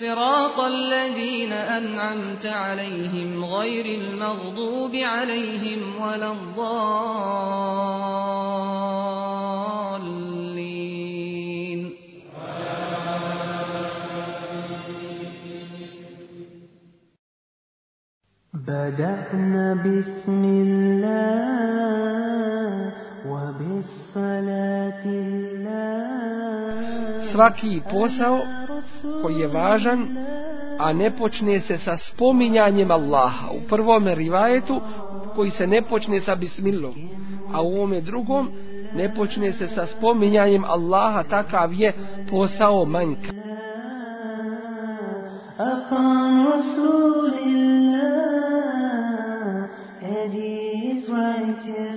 صراط الذين أنعمت عليهم غير المغضوب عليهم ولا الضالين. بدأنا بسم الله وبالصلاة الله. Svaki posao koji je važan, a ne počne se sa spominjanjem Allaha. U prvom rivajetu koji se ne počne sa bismillom, a u ovome drugom ne počne se sa spominjanjem Allaha, takav je posao manjka. upon Rasulillah and is righteous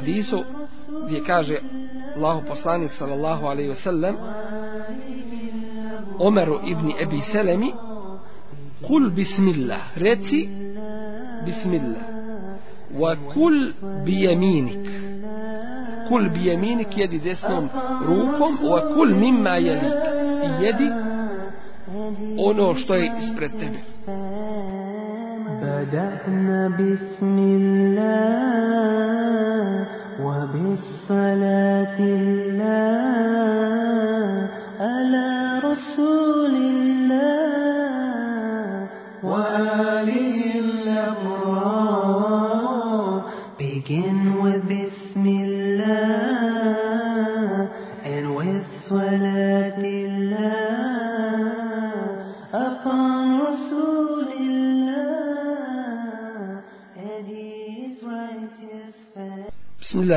hadisu gdje kaže Allahu poslanik sallallahu alaihi wasallam Omeru ibn Ebi Selemi Kul bismillah reci bismillah wa kul bijeminik kul bijeminik jedi desnom rukom wa kul mimma jelik i jedi ono što je ispred tebe بدأنا بسم الله وبالصلاة الله على رسول الله وآله الأبرار. Begin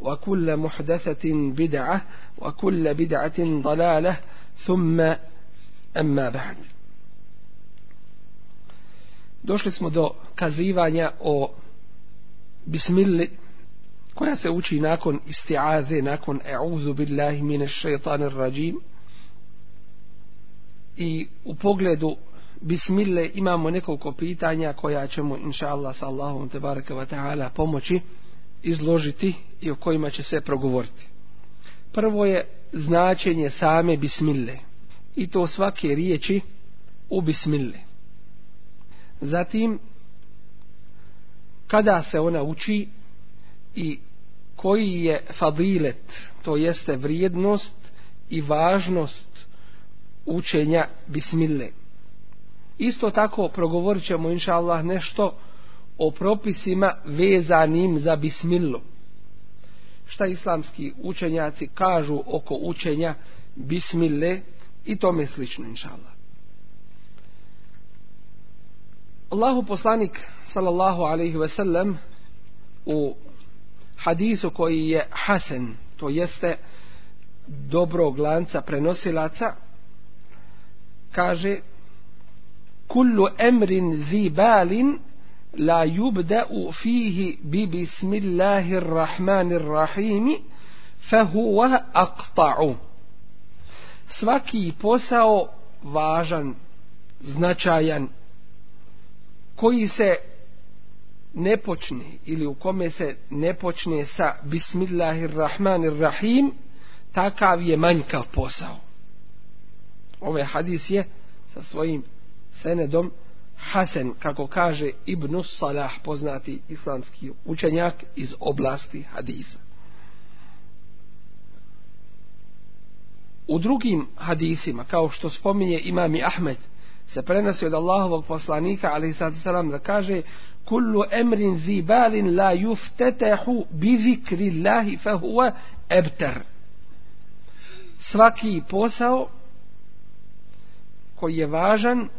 وكل محدثة بدعة وكل بدعة ضلالة ثم أما بعد Došli smo do kazivanja o bismilli koja se uči nakon isti'aze, nakon e'uzu billahi mine šeitanir rajim. I u pogledu bismille imamo nekoliko pitanja koja ćemo inša Allah sa Allahom te baraka wa ta'ala pomoći izložiti i o kojima će se progovoriti. Prvo je značenje same bismille i to svake riječi u bismille. Zatim, kada se ona uči i koji je fadilet, to jeste vrijednost i važnost učenja bismille. Isto tako progovorit ćemo inša Allah nešto o propisima vezanim za bismillu. Šta islamski učenjaci kažu oko učenja bismille i tome slično inšallah. Allahu poslanik sallallahu alaihi ve sellem u hadisu koji je hasen, to jeste dobrog lanca prenosilaca, kaže kullu emrin zi balin la yubda'u fihi bi bismillahirrahmanirrahim rahmanir fa huwa aqta'u. Svaki posao važan značajan koji se ne počne ili u kome se ne počne sa Bismillahirrahmanirrahim takav je manjkav posao. Ovaj hadis je sa svojim senedom Hasan, kako kaže Ibn Salah, poznati islamski učenjak iz oblasti hadisa. U drugim hadisima, kao što spominje imami Ahmed, se prenosi od Allahovog poslanika, ali sad salam da kaže kullu emrin zibalin la juftetehu bi zikri Allahi fa huwa ebter. Svaki posao koji je važan,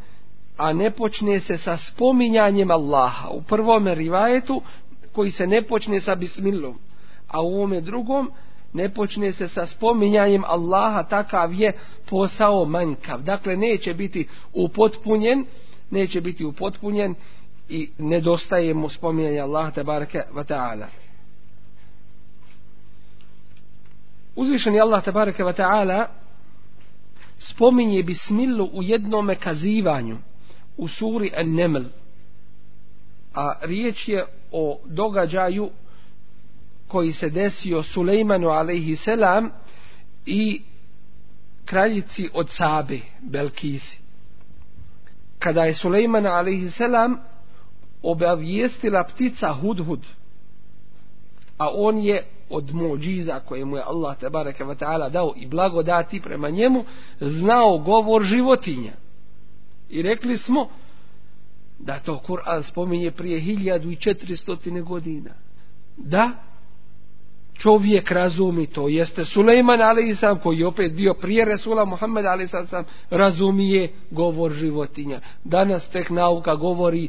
a ne počne se sa spominjanjem Allaha. U prvom rivajetu koji se ne počne sa bismillom, a u ovome drugom ne počne se sa spominjanjem Allaha, takav je posao manjkav. Dakle, neće biti upotpunjen, neće biti upotpunjen i nedostaje mu spominjanje Allaha tabaraka wa ta'ala. Uzvišeni Allah tabaraka wa ta'ala spominje bismillu u jednome kazivanju u suri An-Naml. A riječ je o događaju koji se desio Sulejmanu alaihi selam i kraljici od Sabe, Belkisi. Kada je Sulejman alaihi selam obavijestila ptica Hudhud, a on je od mođiza koje mu je Allah tabaraka wa ta'ala dao i blagodati prema njemu, znao govor životinja. I rekli smo da to Kur'an spominje prije 1400 godina. Da, čovjek razumi to. Jeste Sulejman a.s. koji je opet bio prije Resula Muhammed a.s. razumije govor životinja. Danas tek nauka govori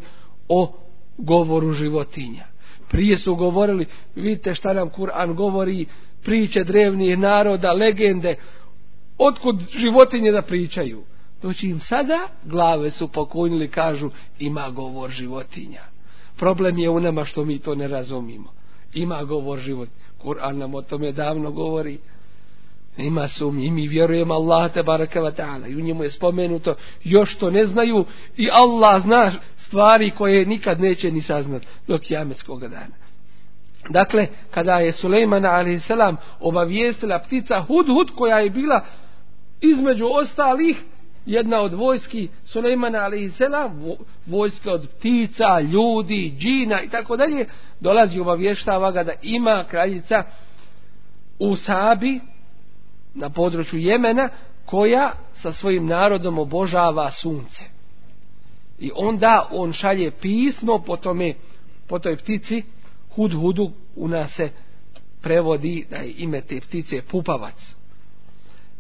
o govoru životinja. Prije su govorili, vidite šta nam Kur'an govori, priče drevnih naroda, legende, otkud životinje da pričaju. Doći im sada, glave su pokunili, kažu, ima govor životinja. Problem je u nama što mi to ne razumimo. Ima govor životinja. Kur'an nam o tome davno govori. Ima sumnji. I mi vjerujemo Allah te barakava ta'ala. I u njemu je spomenuto još to ne znaju. I Allah zna stvari koje nikad neće ni saznat do kijametskog dana. Dakle, kada je Sulejman a.s. obavijestila ptica Hud Hud koja je bila između ostalih jedna od vojski Sulejmana a.s. vojska od ptica, ljudi, džina i tako dalje, dolazi i obavještava ga da ima kraljica u Sabi na području Jemena koja sa svojim narodom obožava sunce. I onda on šalje pismo po tome, po toj ptici, hud hudu, u nas se prevodi da je ime te ptice Pupavac.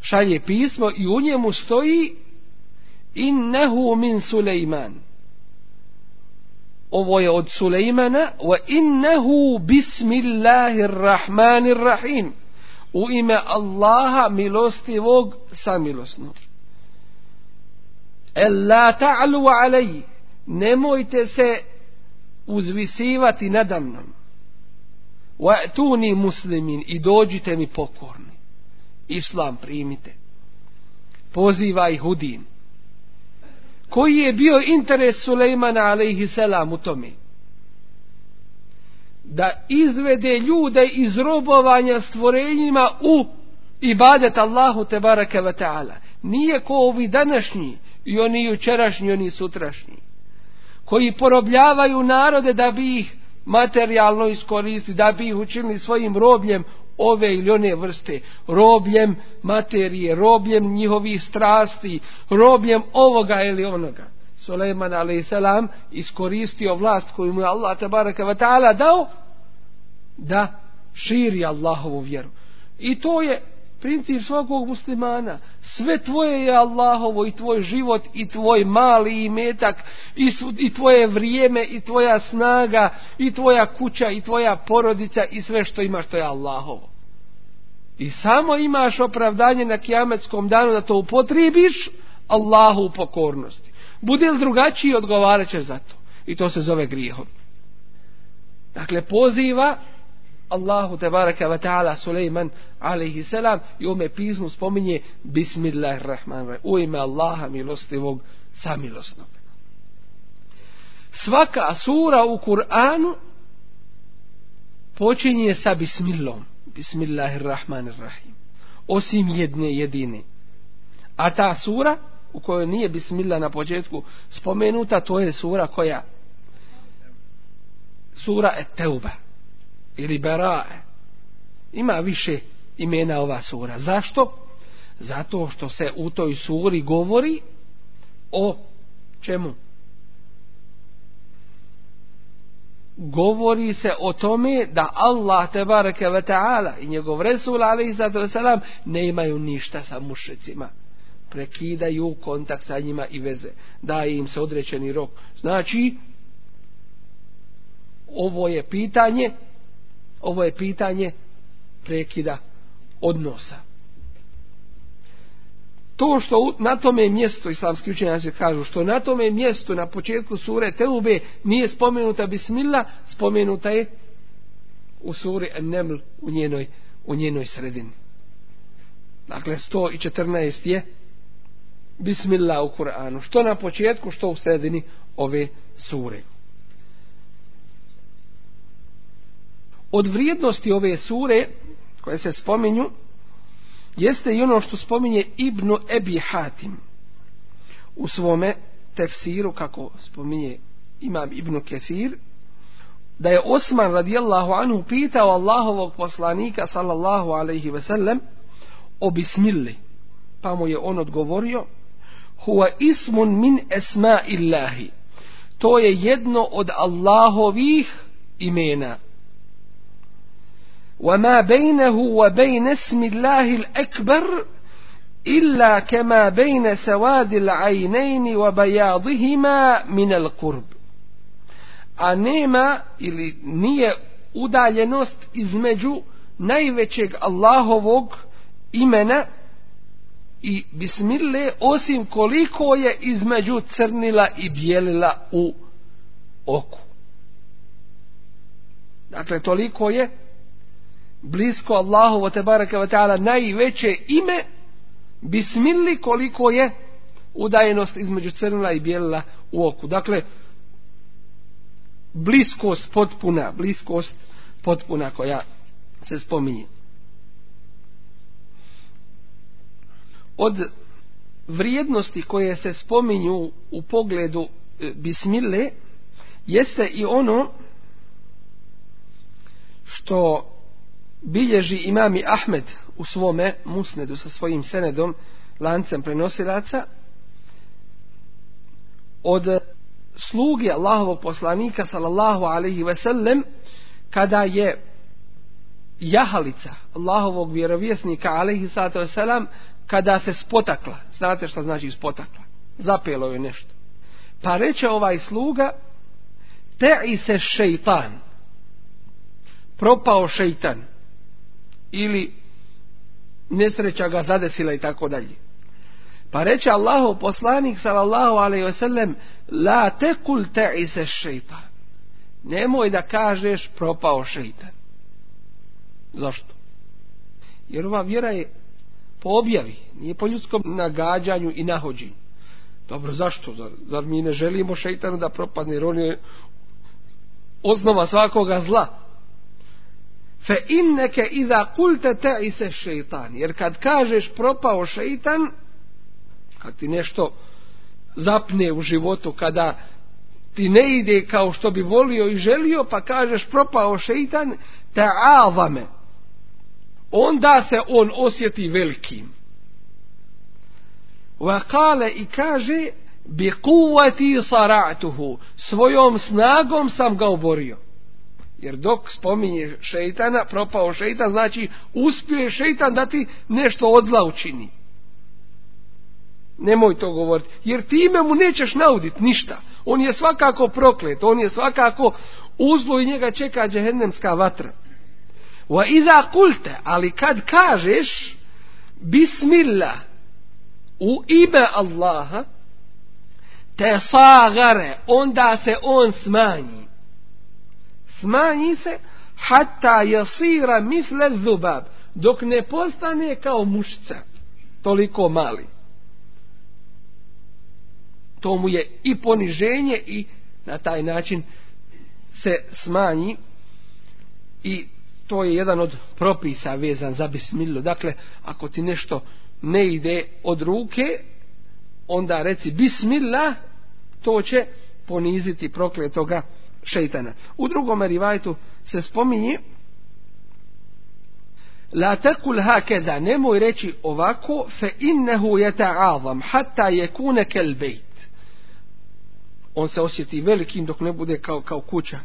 Šalje pismo i u njemu stoji innehu min Sulejman. Ovo je od Sulejmana wa innehu bismillahirrahmanirrahim. U ime Allaha milostivog samilosnog. El la ta'lu alej. Nemojte se uzvisivati nadamnom. Wa tuni muslimin i dođite mi pokorni. Islam primite. Pozivaj hudin koji je bio interes Sulejmana alaihi selam u tome? Da izvede ljude iz robovanja stvorenjima u ibadet Allahu te baraka ve ta'ala. Nije ko ovi današnji i oni jučerašnji i oni sutrašnji koji porobljavaju narode da bi ih materijalno iskoristili da bi ih učinili svojim robljem ove ili one vrste, robljem materije, robljem njihovih strasti, robljem ovoga ili onoga. Suleiman a.s. iskoristio vlast koju mu je Allah tabaraka wa ta'ala dao da širi Allahovu vjeru. I to je princip svakog muslimana. Sve tvoje je Allahovo i tvoj život i tvoj mali imetak i, i tvoje vrijeme i tvoja snaga i tvoja kuća i tvoja porodica i sve što imaš to je Allahovo. I samo imaš opravdanje na kijametskom danu da to upotribiš Allahu u pokornosti. Bude li drugačiji odgovarat ćeš za to. i to se zove grijehom. Dakle, poziva Allahu te baraka wa ta'ala Suleiman alaihi selam i ome pismu spominje Bismillahirrahmanirrahim u ime Allaha milostivog samilosnog. Svaka sura u Kur'anu počinje sa Bismillom. Bismillahirrahmanirrahim. Osim jedne jedine. A ta sura u kojoj nije Bismillah na početku spomenuta, to je sura koja sura Et-Teuba ili Berae. Ima više imena ova sura. Zašto? Zato što se u toj suri govori o čemu? Govori se o tome da Allah te bareke ve taala i njegov resul alejhi salatu selam ne imaju ništa sa mušricima. Prekidaju kontakt sa njima i veze. Daje im se određeni rok. Znači ovo je pitanje ovo je pitanje prekida odnosa to što na tome mjestu islamski učenjaci kažu što na tome mjestu na početku sure Teube nije spomenuta bismillah spomenuta je u suri An-Naml u njenoj u njenoj sredini. Dakle 114 je bismillah u Kur'anu. Što na početku što u sredini ove sure. Od vrijednosti ove sure koje se spominju jeste i ono što spominje Ibnu Ebi Hatim u svome tefsiru, kako spominje imam Ibnu Kefir, da je Osman radijallahu anhu pitao Allahovog poslanika sallallahu alaihi ve sellem o bismilli. Pa mu je on odgovorio huwa ismun min esma illahi. To je jedno od Allahovih imena. وما بينه وبين اسم الله الأكبر إلا كما بين سواد العينين وبياضهما من القرب a nema ili nije udaljenost između najvećeg Allahovog imena i bismille osim koliko je između crnila i bijelila u oku. Dakle, toliko je blisko Allahu te baraka ve taala najveće ime bismilli koliko je udajenost između crnila i bijela u oku. Dakle, bliskost potpuna, bliskost potpuna koja se spominje. Od vrijednosti koje se spominju u pogledu e, bismile jeste i ono što bilježi imami Ahmed u svome musnedu sa svojim senedom lancem prenosilaca od sluge Allahovog poslanika sallallahu alaihi ve sellem kada je jahalica Allahovog vjerovjesnika alaihi sallatu wasalam kada se spotakla. Znate šta znači spotakla? Zapelo je nešto. Pa reče ovaj sluga te i se šeitan. Propao šeitan ili nesreća ga zadesila i tako dalje. Pa reče Allahu poslanik sallallahu alejhi ve sellem la tekul ta'isa šeitan." Nemoj da kažeš propao šejtan. Zašto? Jer ova vjera je po objavi, nije po ljudskom nagađanju i nahođenju. Dobro, zašto? Zar, zar mi ne želimo šeitanu da propadne, jer on je osnova svakoga zla fe inneke iza kulte te ise šeitan. Jer kad kažeš propao šeitan, kad ti nešto zapne u životu, kada ti ne ide kao što bi volio i želio, pa kažeš propao šeitan, te avame. Onda se on osjeti velikim. Vakale i kaže, bi kuvati saratuhu, svojom snagom sam ga oborio. Jer dok spominje šeitana, propao šeitan, znači uspio je šeitan da ti nešto od zla učini. Nemoj to govoriti. Jer time mu nećeš naudit ništa. On je svakako proklet. On je svakako uzlo i njega čeka džehennemska vatra. Wa iza kulte, ali kad kažeš bismillah u ime Allaha, te sagare, onda se on smanji. Smanji se, hatta jasira mifle zubab, dok ne postane kao mušca, toliko mali. To mu je i poniženje i na taj način se smanji i to je jedan od propisa vezan za bismilu. Dakle, ako ti nešto ne ide od ruke, onda reci bismillah, to će poniziti prokletoga šeitana. U drugom rivajtu se spominje La tekul hakeda, nemoj reći ovako, fe innehu je ta'azam, hatta je kune kel bejt. On se osjeti velikim dok ne bude kao, kao kuća.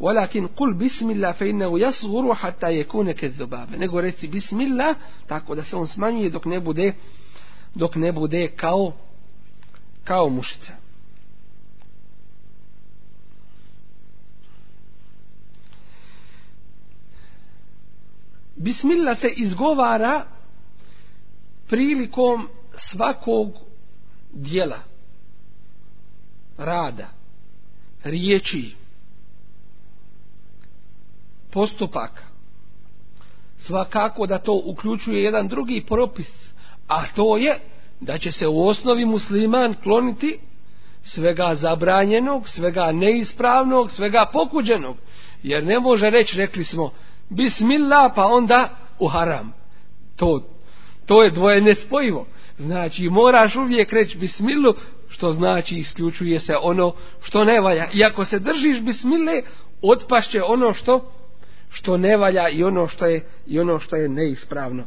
Walakin kul bismillah fe innehu jasguru hatta je kune kel zubabe. Nego reci bismillah, tako da se on smanjuje dok ne bude, dok ne bude kao, kao mušica. Bismillah se izgovara prilikom svakog dijela, rada, riječi, postupaka. Svakako da to uključuje jedan drugi propis, a to je da će se u osnovi musliman kloniti svega zabranjenog, svega neispravnog, svega pokuđenog. Jer ne može reći, rekli smo, bismillah pa onda u haram. To, to je dvoje nespojivo. Znači moraš uvijek reći bismilu što znači isključuje se ono što ne valja. I ako se držiš bismile otpašće ono što što ne valja i ono što je i ono što je neispravno.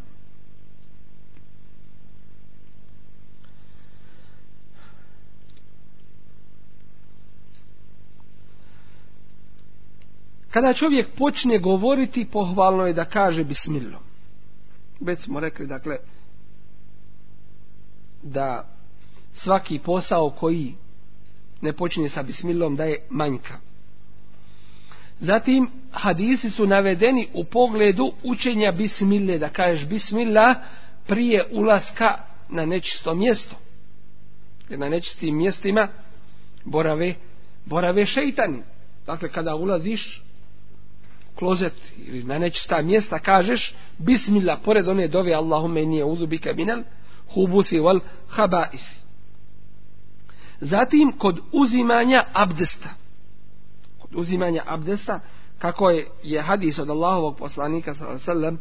Kada čovjek počne govoriti, pohvalno je da kaže bismillo. Već smo rekli, dakle, da svaki posao koji ne počne sa bismillom da je manjka. Zatim, hadisi su navedeni u pogledu učenja bismille, da kažeš bismillah prije ulaska na nečisto mjesto. Jer na nečistim mjestima borave, borave šeitani. Dakle, kada ulaziš klozet ili na nečista mjesta kažeš bismillah pored one dove Allahume nije uzubika minel hubusi wal habais zatim kod uzimanja abdesta kod uzimanja abdesta kako je, je hadis od Allahovog poslanika sallam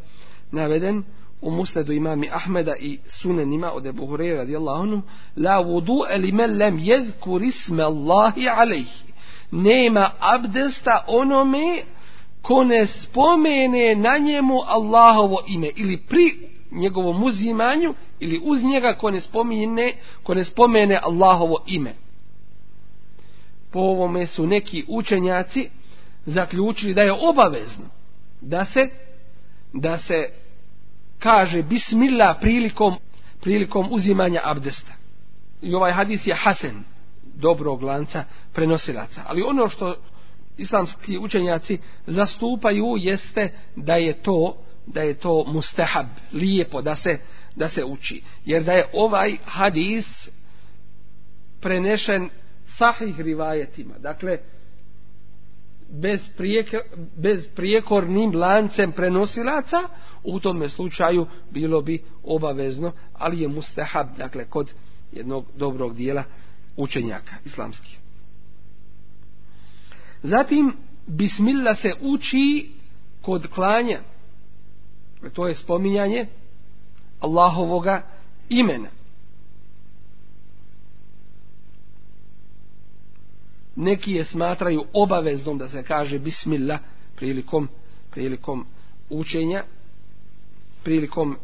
naveden u musledu imami Ahmeda i sunenima od Ebu Hureyre radijallahu anhu la vudu li men lem jedkur isme Allahi alejhi nema abdesta onome ko ne spomene na njemu Allahovo ime ili pri njegovom uzimanju ili uz njega ko ne spomene, ko ne spomene Allahovo ime. Po ovome su neki učenjaci zaključili da je obavezno da se da se kaže bismillah prilikom prilikom uzimanja abdesta. I ovaj hadis je hasen dobrog lanca prenosilaca. Ali ono što islamski učenjaci zastupaju jeste da je to da je to mustahab lijepo da se da se uči. Jer da je ovaj hadis prenešen sahih rivajetima dakle bez, prijek, bez prijekornim lancem prenosilaca u tome slučaju bilo bi obavezno ali je mustahab dakle kod jednog dobrog dijela učenjaka islamskih. Zatim, bismillah se uči kod klanja. To je spominjanje Allahovoga imena. Neki je smatraju obaveznom da se kaže bismillah prilikom, prilikom učenja, prilikom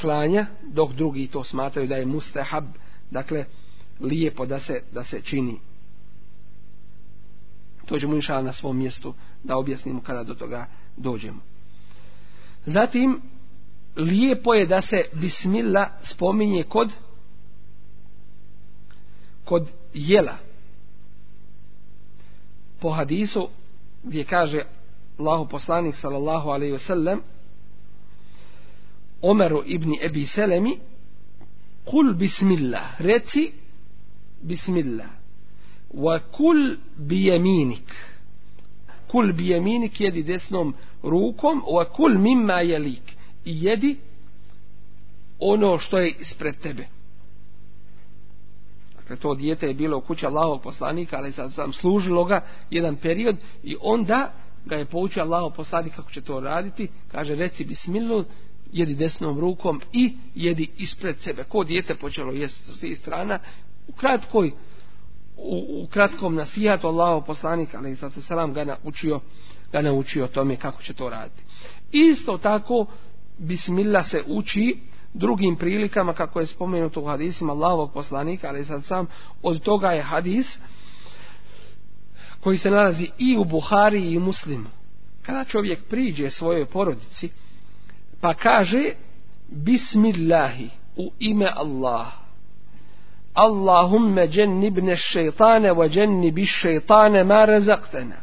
klanja, dok drugi to smatraju da je mustahab, dakle, lijepo da se, da se čini to ćemo inša na svom mjestu da objasnimo kada do toga dođemo. Zatim, lijepo je da se bismillah spominje kod kod jela. Po hadisu gdje kaže Allahu poslanik sallallahu alaihi ve sellem Omeru ibn Ebi Selemi kul bismillah, reci bismillah, wa kul bijeminik, kul bijeminik jedi desnom rukom, wa kul mimma jelik, i jedi ono što je ispred tebe. Dakle, to dijete je bilo u kući Allahovog poslanika, ali sam, sam služilo ga jedan period i onda ga je poučio Allahov poslanik kako će to raditi. Kaže, reci bismilu, jedi desnom rukom i jedi ispred sebe. Ko dijete počelo jesti sa svih strana, u kratkoj u, u kratkom nasihatu Allahov poslanik, ali sad se ga naučio, ga naučio tome kako će to raditi. Isto tako, bismillah se uči drugim prilikama kako je spomenuto u hadisima Allahovog poslanika, ali sad sam od toga je hadis koji se nalazi i u Buhari i u Muslimu. Kada čovjek priđe svojoj porodici pa kaže Bismillahi u ime Allaha Allahumme džennibne šeitane wa džennibi šeitane ma razaktena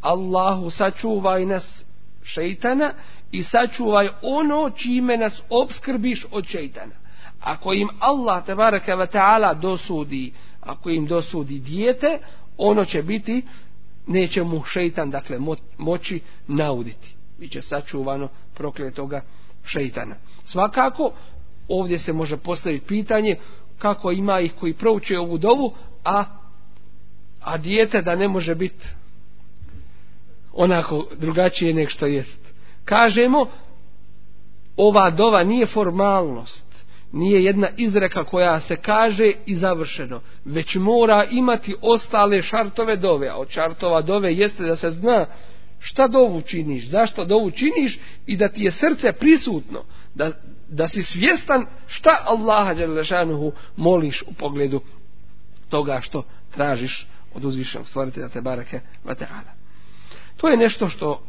Allahu sačuvaj nas šeitana i sačuvaj ono čime nas obskrbiš od šeitana. Ako im Allah tebareke ve taala dosudi, ako im dosudi dijete, ono će biti neće mu šeitan dakle moći nauditi. Biće sačuvano prokletoga šeitana. Svakako ovdje se može postaviti pitanje kako ima ih koji prouče ovu dovu, a a dijete da ne može biti onako drugačije nek što jest. Kažemo ova dova nije formalnost nije jedna izreka koja se kaže i završeno već mora imati ostale šartove dove a od šartova dove jeste da se zna šta dovu činiš zašto dovu činiš i da ti je srce prisutno da, da si svjestan šta Allaha Đelešanuhu moliš u pogledu toga što tražiš od uzvišenog stvoritelja te bareke vateala. To je nešto što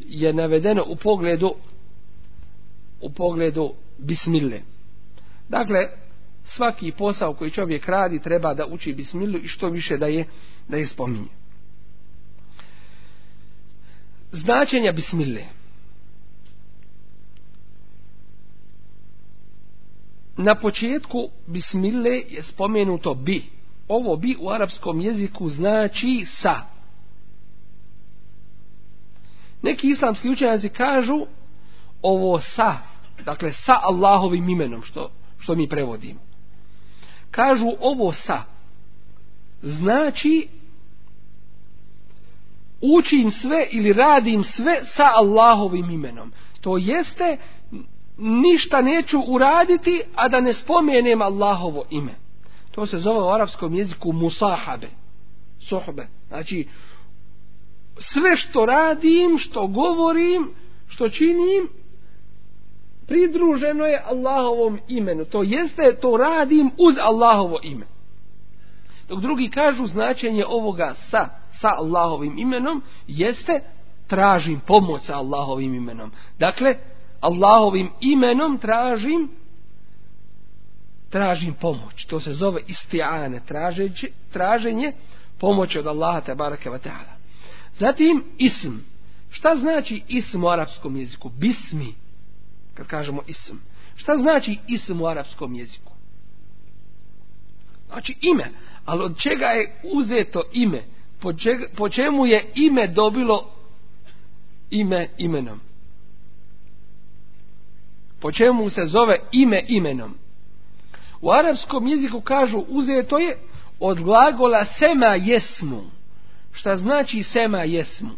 je navedeno u pogledu u pogledu bismille. Dakle, svaki posao koji čovjek radi treba da uči bismilu i što više da je da je spominje. Značenja bismille. Na početku bismille je spomenuto bi. Ovo bi u arapskom jeziku znači sa. Neki islamski učenjaci kažu ovo sa, dakle sa Allahovim imenom, što, što mi prevodimo. Kažu ovo sa, znači učim sve ili radim sve sa Allahovim imenom. To jeste, ništa neću uraditi, a da ne spomenem Allahovo ime. To se zove u arapskom jeziku musahabe, sohbe. Znači, sve što radim, što govorim, što činim, pridruženo je Allahovom imenu. To jeste, to radim uz Allahovo ime. Dok drugi kažu značenje ovoga sa, sa Allahovim imenom, jeste tražim pomoć sa Allahovim imenom. Dakle, Allahovim imenom tražim tražim pomoć. To se zove istiane, traženje, traženje pomoći od Allaha te barake wa ta'ala. Zatim ism. Šta znači ism u arapskom jeziku? Bismi. Kad kažemo ism. Šta znači ism u arapskom jeziku? Znači ime. Ali od čega je uzeto ime? Po, čeg, po čemu je ime dobilo ime imenom? Po čemu se zove ime imenom? U arapskom jeziku kažu uzeto je od glagola sema jesmu. Šta znači sema jesmu?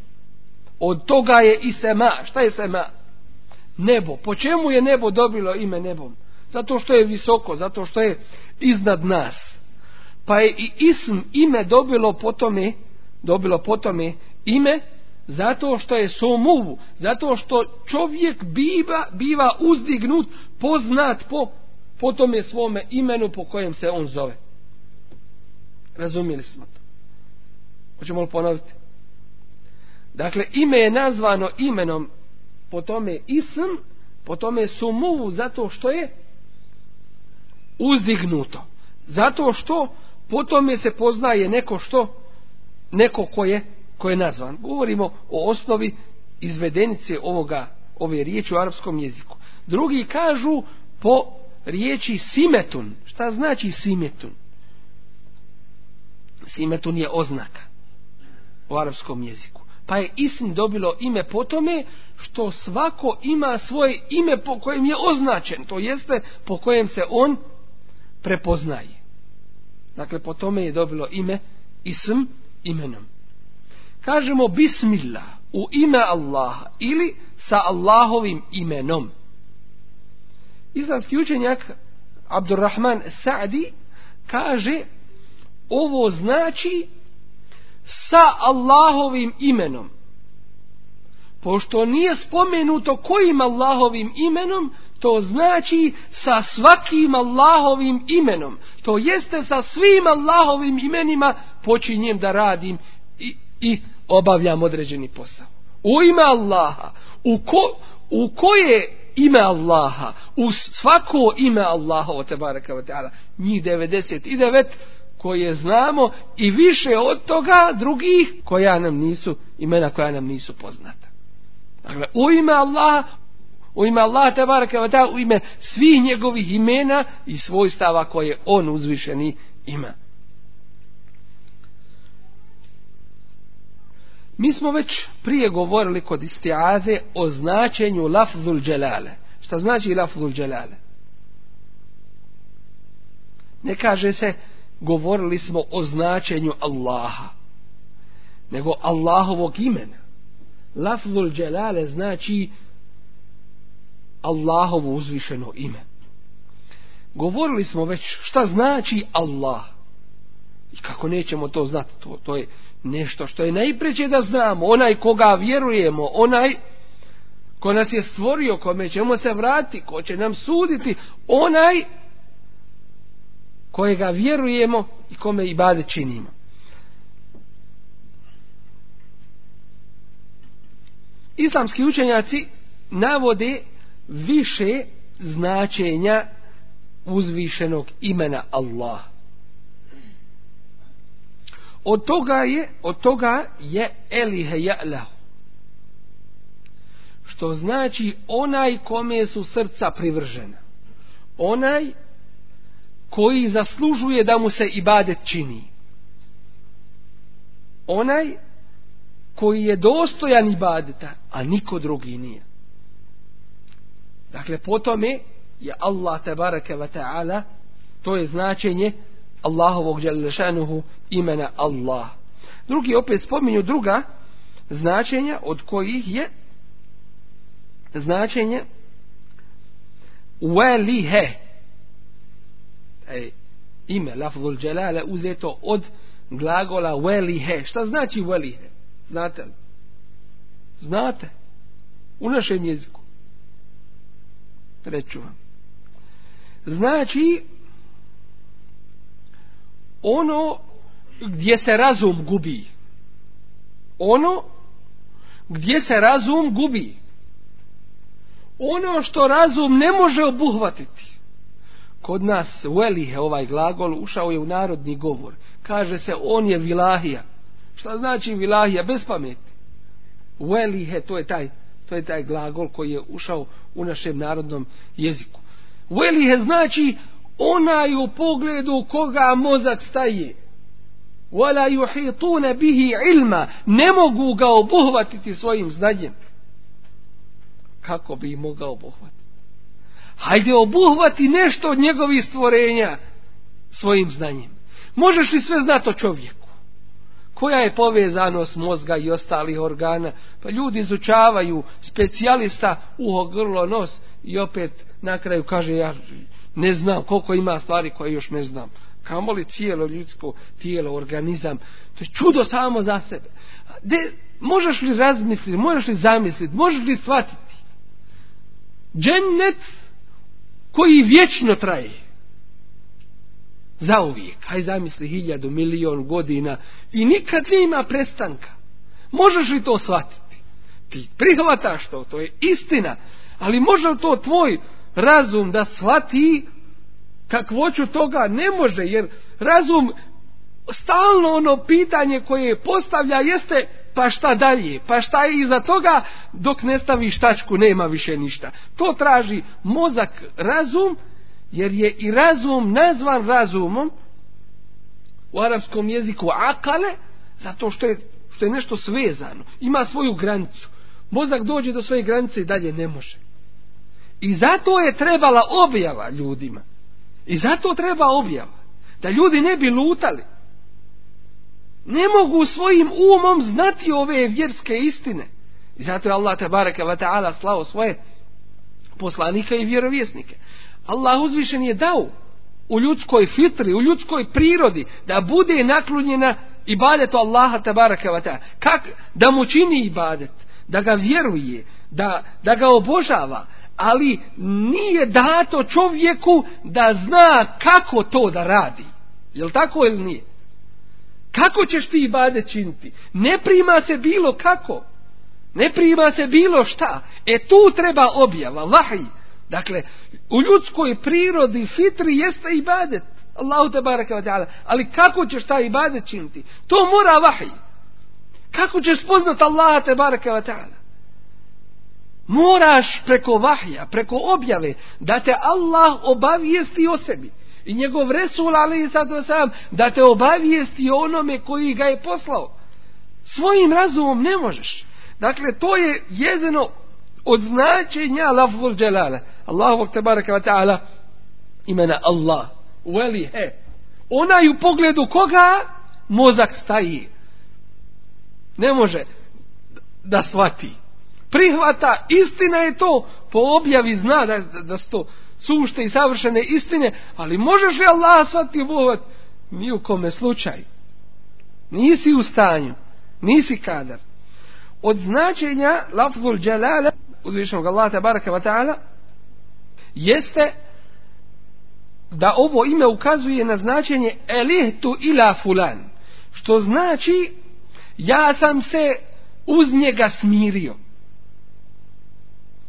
Od toga je i sema. Šta je sema? Nebo. Po čemu je nebo dobilo ime nebom? Zato što je visoko zato što je iznad nas. Pa je i ism ime dobilo potome dobilo potome ime zato što je somuvu zato što čovjek biva, biva uzdignut poznat po potome svome imenu po kojem se on zove Razumjeli smo to Hoćemo li ponoviti? Dakle, ime je nazvano imenom po tome ism, po tome sumuvu, zato što je uzdignuto. Zato što po tome se poznaje neko što, neko ko je, koje je nazvan. Govorimo o osnovi izvedenice ovoga, ove riječi u arapskom jeziku. Drugi kažu po riječi simetun. Šta znači simetun? Simetun je oznaka u arapskom jeziku. Pa je ism dobilo ime po tome što svako ima svoje ime po kojem je označen. To jeste po kojem se on prepoznaje. Dakle, po tome je dobilo ime ism imenom. Kažemo bismillah u ime Allaha ili sa Allahovim imenom. Islamski učenjak Abdurrahman Sa'di kaže ovo znači sa Allahovim imenom. Pošto nije spomenuto kojim Allahovim imenom, to znači sa svakim Allahovim imenom. To jeste sa svim Allahovim imenima počinjem da radim i, obavljam određeni posao. U ime Allaha, u, ko, u koje ime Allaha, u svako ime Allaha, o tebareka wa ta'ala, njih 99 koje znamo i više od toga drugih koja nam nisu, imena koja nam nisu poznata. Dakle, u ime Allaha, u ime Allaha tebareka wa ta'ala, u ime svih njegovih imena i svojstava koje on uzvišeni ima. Mi smo već prije govorili kod istiaze o značenju lafzul dželale. Šta znači lafzul dželale? Ne kaže se govorili smo o značenju Allaha, nego Allahovog imena. Lafzul dželale znači Allahovo uzvišeno ime. Govorili smo već šta znači Allah. I kako nećemo to znati, to, to je nešto što je najpreće da znamo, onaj koga vjerujemo, onaj ko nas je stvorio, kome ćemo se vratiti, ko će nam suditi, onaj kojega vjerujemo i kome i bade činimo. Islamski učenjaci navode više značenja uzvišenog imena Allah. Od toga je, od toga je Elihe Ja'lahu. Što znači onaj kome su srca privržena. Onaj koji zaslužuje da mu se ibadet čini. Onaj koji je dostojan ibadeta, a niko drugi nije. Dakle, po tome je Allah tabaraka wa ta'ala, to je značenje Allahovog Đelešanuhu imena Allah. Drugi opet spominju druga značenja od kojih je značenje walihe e, ime lafzul dželale uzeto od glagola walihe šta znači walihe znate li? Znate? U našem jeziku. Reću vam. Znači ono gdje se razum gubi. Ono gdje se razum gubi. Ono što razum ne može obuhvatiti. Kod nas velihe ovaj glagol ušao je u narodni govor. Kaže se on je vilahija. Šta znači vilahija? Bez pameti. Velihe to je taj to je taj glagol koji je ušao u našem narodnom jeziku. Velihe znači onaj u pogledu koga mozak staje. Wala yuhituna bihi ilma, ne mogu ga obuhvatiti svojim znanjem. Kako bi mogao obuhvatiti? Hajde obuhvati nešto od njegovih stvorenja svojim znanjem. Možeš li sve znati o čovjeku? Koja je povezanost mozga i ostalih organa? Pa ljudi izučavaju specijalista uho, grlo, nos i opet na kraju kaže ja ne znam koliko ima stvari koje još ne znam. Kamoli cijelo ljudsko tijelo, organizam? To je čudo samo za sebe. De, možeš li razmisliti možeš li zamisliti, možeš li shvatiti? Džennet koji vječno traje. Za uvijek haj zamisli hiljadu, milion godina i nikad nema prestanka. Možeš li to shvatiti? Ti prihvataš to, to je istina. Ali može li to tvoj razum da shvati kakvoću toga ne može, jer razum stalno ono pitanje koje postavlja jeste pa šta dalje, pa šta je iza toga? Dok ne staviš tačku nema više ništa. To traži mozak razum jer je i razum nazvan razumom u arapskom jeziku akale zato što je, što je nešto svezano. Ima svoju granicu. Mozak dođe do svoje granice i dalje ne može i zato je trebala objava ljudima. I zato treba objava. Da ljudi ne bi lutali. Ne mogu svojim umom znati ove vjerske istine. I zato je Allah tabaraka wa ta'ala slao svoje poslanika i vjerovjesnike. Allah uzvišen je dao u ljudskoj fitri, u ljudskoj prirodi da bude naklonjena ibadetu Allaha tabaraka wa ta'ala. Kak da mu čini ibadet, da ga vjeruje, da, da ga obožava, ali nije dato čovjeku da zna kako to da radi. Je li tako ili nije? Kako ćeš ti ibadet činiti? Ne prima se bilo kako. Ne prima se bilo šta. E tu treba objava, vahij. Dakle, u ljudskoj prirodi fitri jeste ibadet. Allahu te baraka wa ta'ala. Ali kako ćeš taj ibadet činiti? To mora vahij. Kako ćeš spoznat Allaha te baraka wa ta'ala? Moraš preko vahja, preko objave, da te Allah obavijesti o sebi. I njegov Resul, ali i sad sam, da te obavijesti onome koji ga je poslao. Svojim razumom ne možeš. Dakle, to je jedino od značenja lafzul dželala. Allahovog te baraka wa ta'ala imena Allah. Veli he. Onaj u pogledu koga mozak staji. Ne može da shvati. Prihvata, istina je to, po objavi zna da, da, da su to sušte i savršene istine, ali možeš li Allah svati obovat? Ni u kome slučaju. Nisi u stanju, nisi kadar. Od značenja lafzul dželale, uzvišenog Allah tabaraka wa ta'ala jeste da ovo ime ukazuje na značenje elihtu ila fulan što znači ja sam se uz njega smirio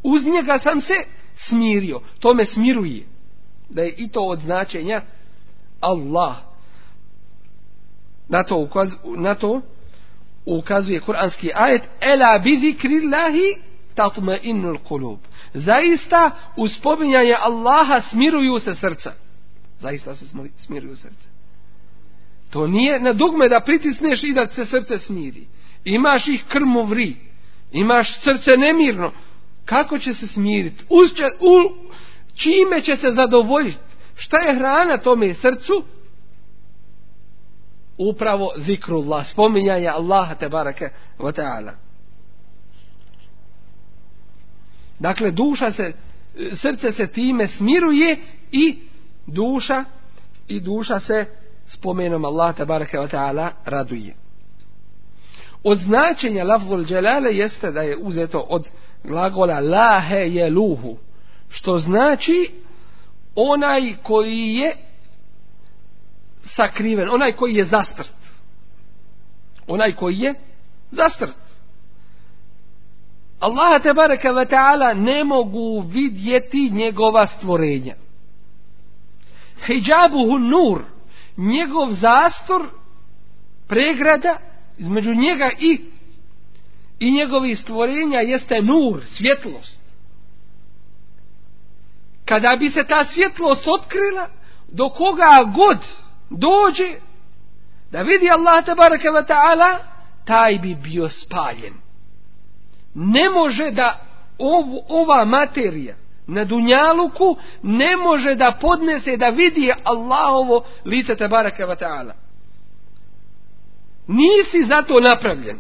uz njega sam se smirio to me smiruje da je i to od značenja Allah na to, ukaz, na to ukazuje kuranski ajet ela bi zikrillahi tatma innul kulub. Zaista uspominjanje spominjanje Allaha smiruju se srca. Zaista se smiruju srca. To nije na dugme da pritisneš i da se srce smiri. Imaš ih krmovri. Imaš srce nemirno. Kako će se smiriti? Uzće, u, čime će se zadovoljiti? Šta je hrana tome srcu? Upravo zikrullah, spominjanje Allaha te barake wa ta'ala. Dakle, duša se, srce se time smiruje i duša i duša se spomenom Allaha te barake wa ta'ala raduje. Od značenja lafzul dželale jeste da je uzeto od glagola lahe je luhu, što znači onaj koji je sakriven, onaj koji je zastrt. Onaj koji je zastrt. Allah te baraka ve ta'ala ne mogu vidjeti njegova stvorenja. Hijabuhu nur, njegov zastor, pregrada između njega i i njegovi stvorenja jeste nur, svjetlost. Kada bi se ta svjetlost otkrila, do koga god dođe, da vidi Allah tabaraka wa ta'ala, taj bi bio spaljen ne može da ov, ova materija na dunjaluku ne može da podnese da vidi Allahovo lice tabaraka wa ta'ala. Nisi zato napravljen.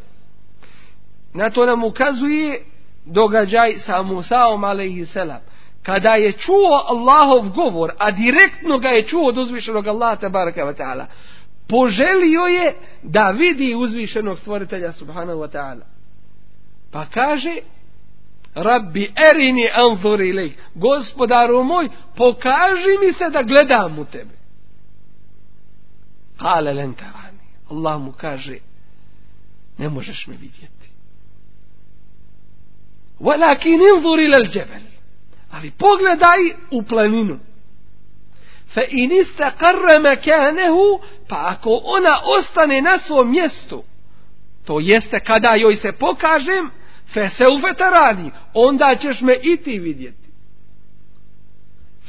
Na to nam ukazuje događaj sa Musaom alaihisselam. Kada je čuo Allahov govor, a direktno ga je čuo od uzvišenog Allaha tabaraka wa ta'ala, poželio je da vidi uzvišenog stvoritelja subhanahu wa ta'ala. Pa kaže Rabbi erini anzur ilik Gospodaru moj pokaži mi se da gledam u tebe Kale lentarani Allah mu kaže ne možeš me vidjeti Walakin inzur ila al-jabal ali pogledaj u planinu fa in istaqarra makanahu pa ako ona ostane na svom mjestu to jeste kada joj se pokažem Fese u veterani, onda ćeš me i ti vidjeti.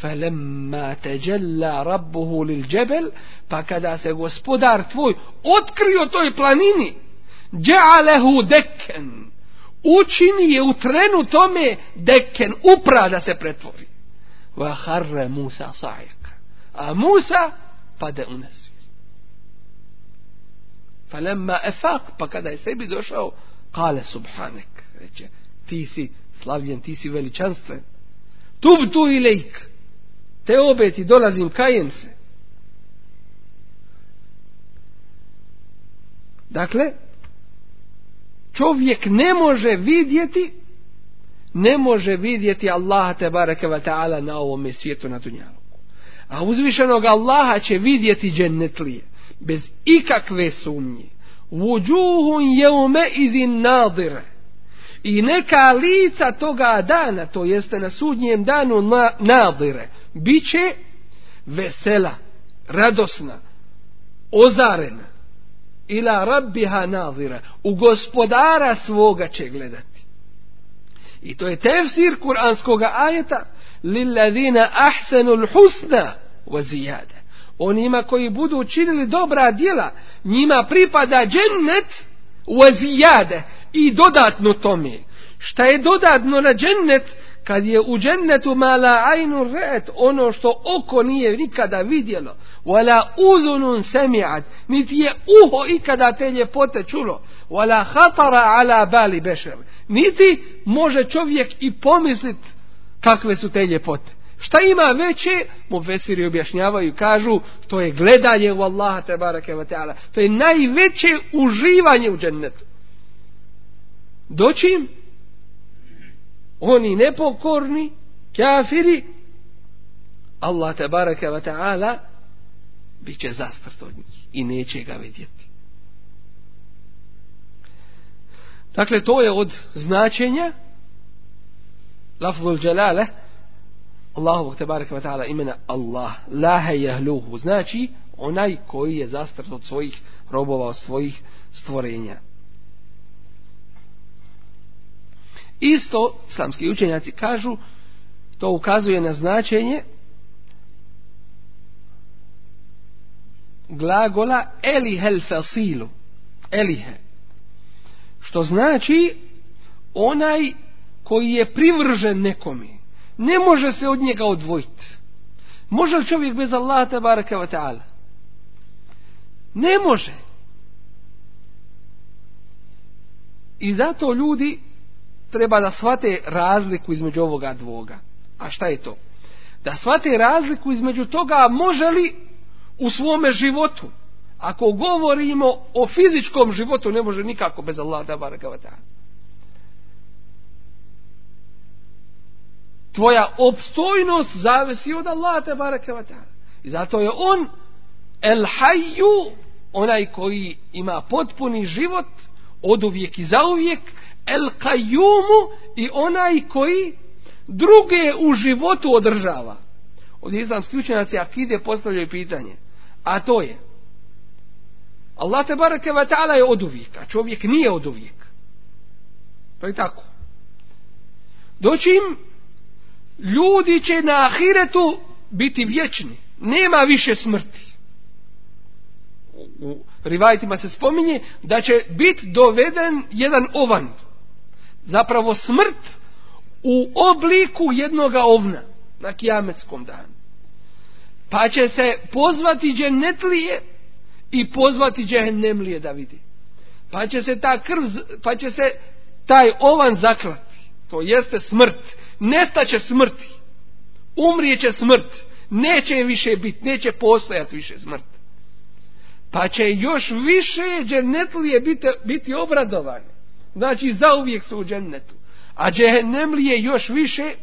فَلَمَّا تَجَلَّا رَبُّهُ لِلْجَبَلِ Pa kada se gospodar tvoj otkrio toj planini, جَعَلَهُ دَكَّن učini je u trenu tome deken upra da se pretvori. Va harre Musa sajaka. A Musa pade u nesvijest. Fa lemma efak, pa kada je sebi došao, kale subhanek, reče, ti si slavljen, ti si veličanstven. Tub tu i lejk, te obeti dolazim, kajem se. Dakle, čovjek ne može vidjeti ne može vidjeti Allaha te bareke ve taala na ovom svijetu na dunjalu. A uzvišenog Allaha će vidjeti džennetlije bez ikakve sumnje. Vujuhun yawma izin nadire. I neka lica toga dana, to jeste na sudnjem danu na, nadire, biće vesela, radosna, ozarena. Ila rabbiha nazira. U gospodara svoga će gledati. I to je tefsir kuranskog ajeta lilladina ahsanul husna wa ziyada. Onima koji budu učinili dobra djela, njima pripada džennet wa ziyada i dodatno tome. Šta je dodatno na džennet? Kad je u džennetu mala ajnu ret, ono što oko nije nikada vidjelo, wala uzunun semi'at, niti je uho ikada te ljepote čulo, wala hatara ala bali bešer, niti može čovjek i pomislit kakve su te ljepote. Šta ima veće, mu vesiri objašnjavaju kažu, to je gledanje u Allaha te barake wa ta'ala. To je najveće uživanje u džennetu. Doćim, oni nepokorni, kafiri, Allah te baraka wa ta'ala, bit će zastrt od njih i neće ga vidjeti. Dakle, to je od značenja lafzul dželale Allahovog te baraka wa ta'ala imena Allah. Lahe jahluhu znači onaj koji je zastrt od svojih robova od svojih stvorenja. Isto islamski učenjaci kažu to ukazuje na značenje glagola elihel fasilu elihe što znači onaj koji je privržen nekomi. ne može se od njega odvojiti. Može li čovjek bez Allaha tabaraka wa ta'ala? Ne može. I zato ljudi treba da shvate razliku između ovoga dvoga. A šta je to? Da shvate razliku između toga može li u svome životu ako govorimo o fizičkom životu ne može nikako bez Allah da wa tvoja opstojnost zavisi od Allah te bareke. I zato je on el hayyu, onaj koji ima potpuni život od uvijek i zauvijek, el kajumu i onaj koji druge u životu održava. Od islamski učenjaci akide postavljaju pitanje. A to je Allah te bareke ve taala je od uvijek, a čovjek nije od uvijek. To je tako. Dočim ljudi će na ahiretu biti vječni. Nema više smrti. U rivajtima se spominje da će biti doveden jedan ovan. Zapravo smrt u obliku jednoga ovna na kijametskom danu. Pa će se pozvati dženetlije i pozvati džehennemlije da vidi. Pa će se ta krv, pa će se taj ovan zaklati. To jeste smrt nestaće smrti. Umrijeće smrt. Neće više biti, neće postojati više smrt. Pa će još više dženetlije biti, biti obradovane Znači, zauvijek su u džennetu. A džennemlije još više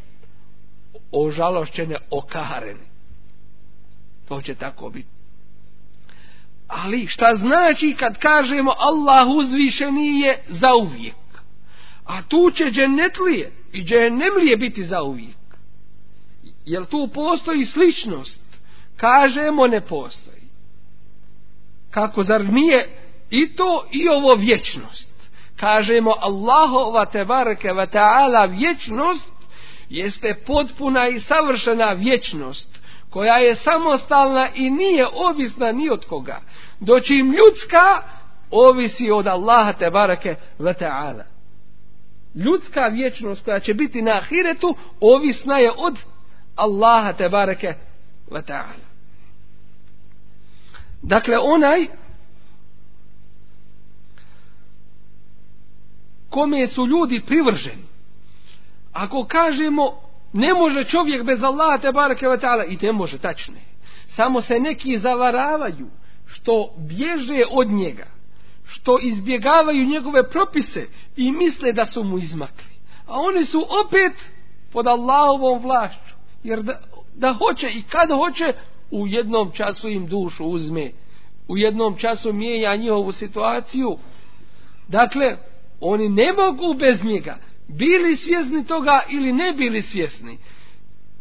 ožalošćene, okaharene. To će tako biti. Ali šta znači kad kažemo Allah uzvišeni je zauvijek? A tu će džennetlije i džennemlije biti zauvijek. Jel tu postoji sličnost? Kažemo ne postoji. Kako zar nije i to i ovo vječnost? Kažemo Allahova tebareke ve ta'ala vječnost jeste potpuna i savršena vječnost koja je samostalna i nije ovisna ni od koga. Dočim ljudska ovisi od Allaha tebareke ve ta'ala. Ljudska vječnost koja će biti na ahiretu ovisna je od Allaha tebareke ve ta'ala. Dakle, onaj kome su ljudi privrženi. Ako kažemo ne može čovjek bez Allaha te bareke ve taala i ne može tačno. Samo se neki zavaravaju što bježe od njega, što izbjegavaju njegove propise i misle da su mu izmakli. A oni su opet pod Allahovom vlašću. Jer da, da hoće i kad hoće, u jednom času im dušu uzme. U jednom času mijenja njihovu situaciju. Dakle, oni ne mogu bez njega. Bili svjesni toga ili ne bili svjesni.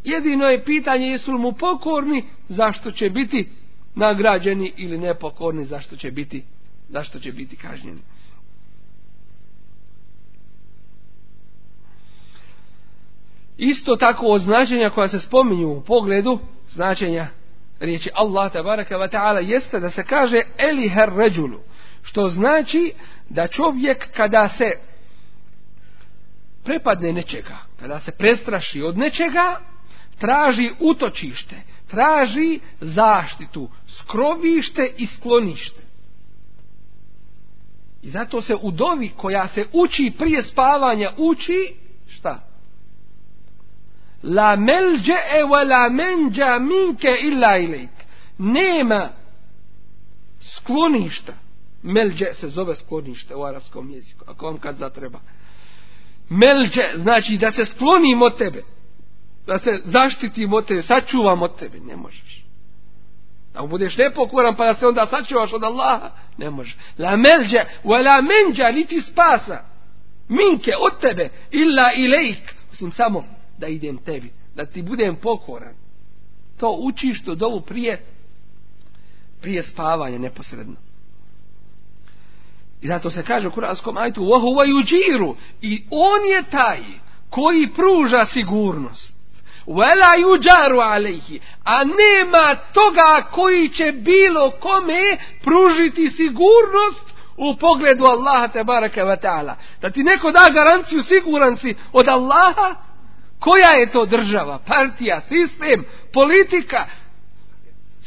Jedino je pitanje jesu li mu pokorni, zašto će biti nagrađeni ili nepokorni, zašto će biti, zašto će biti kažnjeni. Isto tako od značenja koja se spominju u pogledu značenja riječi Allah tabaraka wa ta'ala jeste da se kaže eliher ređulu što znači da čovjek kada se prepadne nečega, kada se prestraši od nečega, traži utočište, traži zaštitu, skrovište i sklonište. I zato se u dovi koja se uči prije spavanja uči šta? La melđe e wa la menđa minke illa ilik. Nema skloništa Melđe se zove sklonište u arapskom jeziku, ako vam kad zatreba. Melđe znači da se sklonim od tebe, da se zaštitim od tebe, sačuvam od tebe, ne možeš. Da budeš nepokoran pa da se onda sačuvaš od Allaha, ne možeš. La melđe, wa la menđa, niti spasa, minke od tebe, illa ilejk, osim samo da idem tebi, da ti budem pokoran. To učiš to dovu prije, prije spavanja neposredno. I zato se kaže u kuranskom ajtu وَهُوَ يُجِيرُ I on je taj koji pruža sigurnost. وَلَا يُجَارُ عَلَيْهِ A nema toga koji će bilo kome pružiti sigurnost u pogledu Allaha te baraka wa ta'ala. Da ti neko da garanciju siguran si od Allaha, koja je to država, partija, sistem, politika,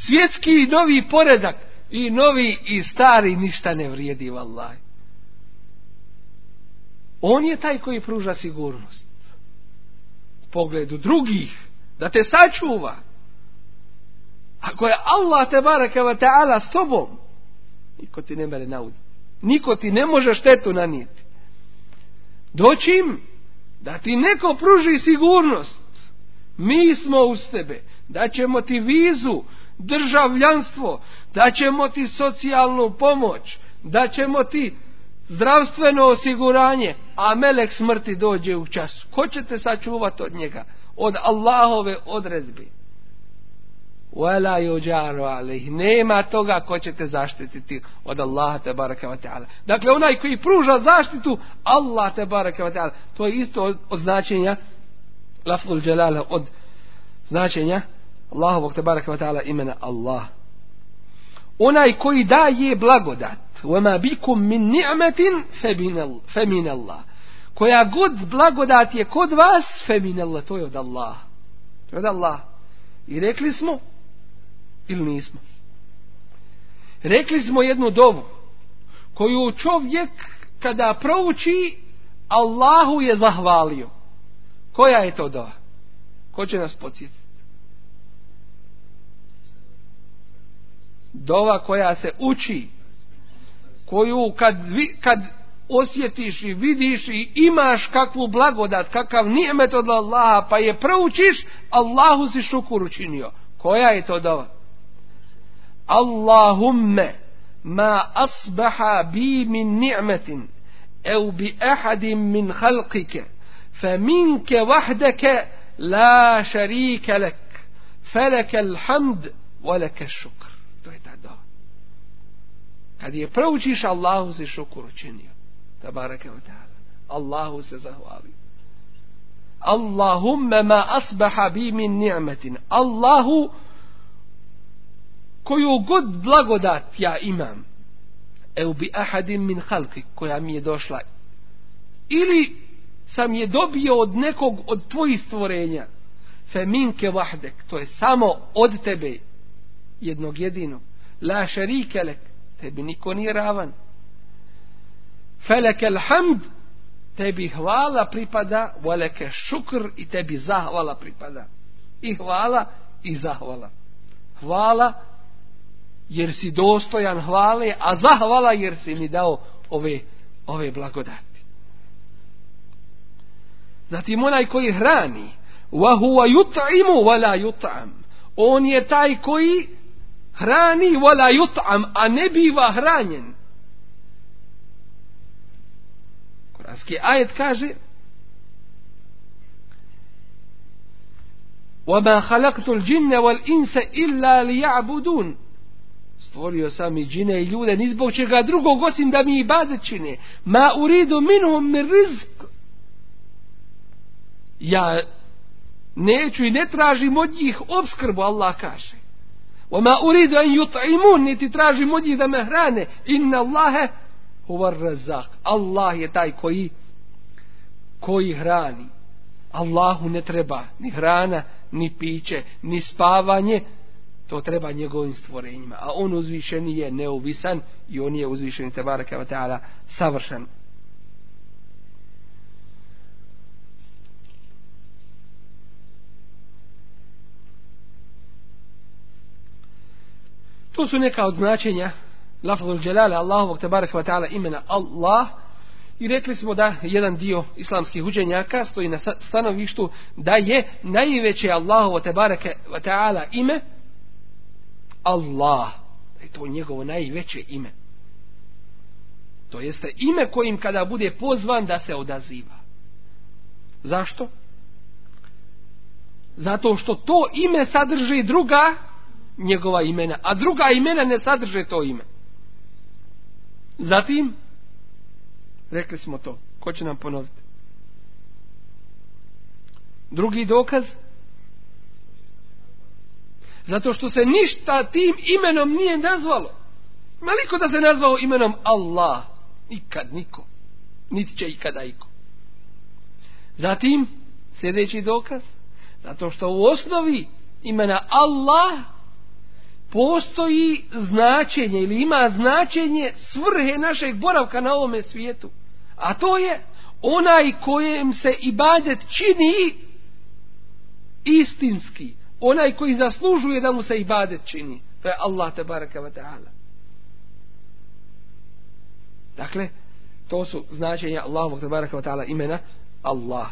svjetski novi poredak, i novi i stari ništa ne vrijedi vallaj. On je taj koji pruža sigurnost. U pogledu drugih, da te sačuva. Ako je Allah te barakava ta'ala s tobom, niko ti ne mere nauditi. Niko ti ne može štetu nanijeti. Doćim da ti neko pruži sigurnost. Mi smo uz tebe. Da ćemo ti vizu, državljanstvo, da ćemo ti socijalnu pomoć, da ćemo ti zdravstveno osiguranje, a melek smrti dođe u času. Ko će te sačuvati od njega? Od Allahove odrezbi. Wala yujaru alayh. Nema toga ko će te zaštititi od Allaha te baraka ve ta'ala. Dakle, onaj koji pruža zaštitu, Allah te baraka ve ta'ala. To je isto od, od značenja lafzul jalala, od značenja Allahovog te baraka wa ta'ala imena Allah onaj koji daje blagodat وَمَا بِكُمْ مِنْ نِعْمَةٍ فَمِنَ اللَّهِ koja god blagodat je kod vas فَمِنَ اللَّهِ to je od Allah to je od Allah i rekli smo ili nismo rekli smo jednu dovu koju čovjek kada prouči Allahu je zahvalio koja je to dova ko će nas podsjetiti Dova koja se uči koju kad, vi, kad osjetiš i vidiš i imaš kakvu blagodat kakav nijemet od Allaha pa je proučiš Allahu si šukur učinio. Koja je to dova? Allahumme ma asbaha bi min ni'metin au bi ahadim min halqike fa minke vahdeke la šarike lek feleke alhamd waleke šukr To je ta dova. Kad je proučiš, Allahu se šukur učinio. Tabaraka wa ta'ala. Allahu se zahvali. Allahumme ma asbaha bi min ni'metin. Allahu koju god blagodat ja imam. Evo bi ahadim min halki koja mi je došla. Ili sam je dobio od nekog od tvojih stvorenja. Fe minke vahdek. To je samo od tebe jednog jedinog. La šarike lek. Tebi niko nije ravan. Felekel hamd tebi hvala pripada, voleke šukr i tebi zahvala pripada. I hvala i zahvala. Hvala jer si dostojan hvale, a zahvala jer si mi dao ove, ove blagodati. Zatim onaj koji hrani, wa huwa yut'imu wa la yut'am. On je taj koji hrani wa la yut'am, a ne biva hranjen. Kuranski ajet kaže وَمَا خَلَقْتُ الْجِنَّ وَالْإِنْسَ إِلَّا لِيَعْبُدُونَ Stvorio sam i džine i ljude, ni zbog čega drugog osim da mi ibadet čine. Ma uridu minhum mir rizq. Ja neću i ne tražim od njih obskrbu, Allah kaže. Wa ma uridu an yut'imun, niti tražim od njih da me hrane. Inna Allahe huvar razak. Allah je taj koji koji hrani. Allahu ne treba ni hrana, ni piće, ni spavanje. To treba njegovim stvorenjima. A on uzvišeni je neovisan i on je uzvišeni te baraka wa ta'ala savršen. To su neka od značenja lafzul dželale Allahovog tabaraka wa ta'ala imena Allah. I rekli smo da jedan dio islamskih učenjaka stoji na stanovištu da je najveće Allahovo tabaraka wa ta'ala ime Allah. Da je to njegovo najveće ime. To jeste ime kojim kada bude pozvan da se odaziva. Zašto? zato što to ime sadrži druga njegova imena a druga imena ne sadrže to ime Zatim, rekli smo to. Ko će nam ponoviti? Drugi dokaz. Zato što se ništa tim imenom nije nazvalo. Maliko da se nazvao imenom Allah. Nikad niko. Niti će ikada iko. Zatim, sljedeći dokaz. Zato što u osnovi imena Allah postoji značenje ili ima značenje svrhe našeg boravka na ovome svijetu. A to je onaj kojem se ibadet čini istinski. Onaj koji zaslužuje da mu se ibadet čini. To je Allah te baraka wa ta'ala. Dakle, to su značenja Allahovog te baraka wa ta'ala imena Allah.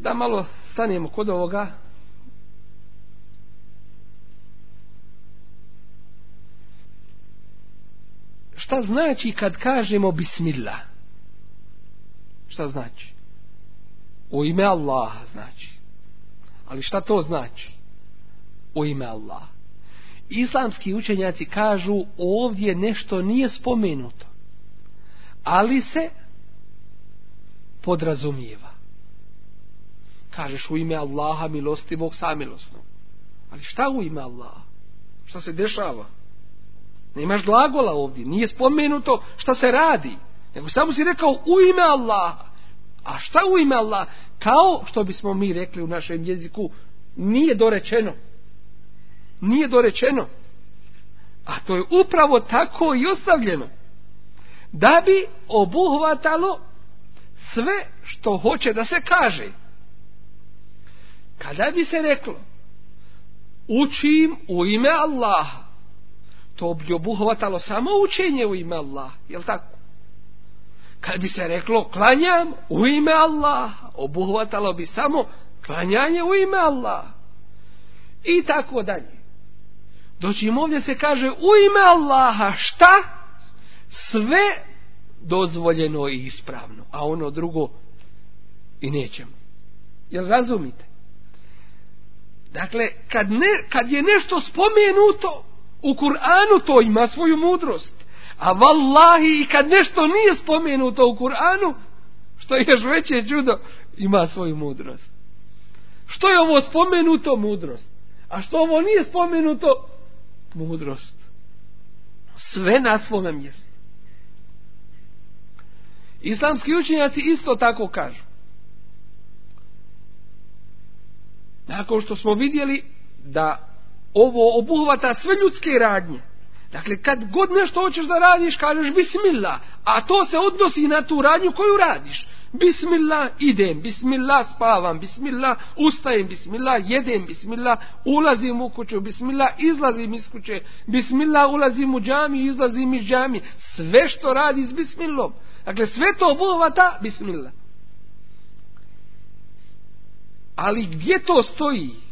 Da malo stanemo kod ovoga, šta znači kad kažemo bismillah? Šta znači? U ime Allaha znači. Ali šta to znači? U ime Allaha. Islamski učenjaci kažu ovdje nešto nije spomenuto. Ali se podrazumijeva. Kažeš u ime Allaha milostivog samilosnog. Ali šta u ime Allaha? Šta se dešava? Nemaš glagola ovdje. Nije spomenuto šta se radi. Nego samo si rekao u ime Allaha. A šta u ime Allaha? Kao što bismo mi rekli u našem jeziku, nije dorečeno. Nije dorečeno. A to je upravo tako i ostavljeno. Da bi obuhvatalo sve što hoće da se kaže. Kada bi se reklo učim u ime Allaha to bi obuhvatalo samo učenje u ime Allah, jel tako? Kad bi se reklo klanjam u ime Allah, obuhvatalo bi samo klanjanje u ime Allah. I tako dalje. Doći im ovdje se kaže u ime Allaha šta? Sve dozvoljeno i ispravno, a ono drugo i nećemo. Jel razumite? Dakle, kad, ne, kad je nešto spomenuto, U Kur'anu to ima svoju mudrost. A vallahi i kad nešto nije spomenuto u Kur'anu, Što je još veće čudo, ima svoju mudrost. Što je ovo spomenuto? Mudrost. A što ovo nije spomenuto? Mudrost. Sve na svome mjestu. Islamski učenjaci isto tako kažu. Nakon što smo vidjeli da ovo obuhvata sve ljudske radnje. Dakle, kad god nešto hoćeš da radiš, kažeš bismillah. A to se odnosi na tu radnju koju radiš. Bismillah, idem, bismillah, spavam, bismillah, ustajem, bismillah, jedem, bismillah, ulazim u kuću, bismillah, izlazim iz kuće, bismillah, ulazim u džami, izlazim iz džami. Sve što radi s bismillom. Dakle, sve to obuhvata, bismillah. Ali gdje to stoji?